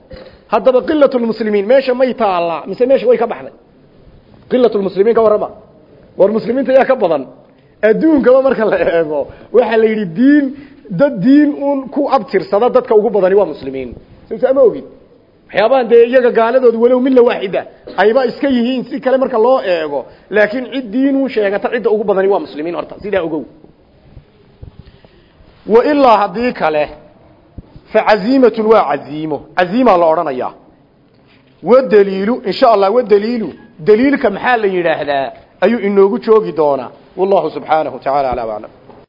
haddaba qilat lmuslimiin meesha may taallaa mise meesha way ka baxday qilat lmuslimiin ka warrama. War muslimiinta yaa ka badan. Adduunkaba marka la eego waxaa la yidhi diin dad diin un ku abtirsada dadka ugu badani waa muslimiin. Soo ma ogid? Waxyaabahan dee iyaga gaaladooda walow milla waaxida ayba iska yihiin si kale marka loo eego. Laakiin cid diin un sheegata cidda ugu badani waa muslimiin horta. Sidaa ogow. Wa ilaa haddii kale fa caziimatun waa caziimo. Caziimaa la odhanayaa. Wadaliilu insha allah wadaliilu daliilka maxaa la yidhaahdaa? Ayuu inoogu joogi doonaa. Wallahu subxaanahu tacaala alaa aclam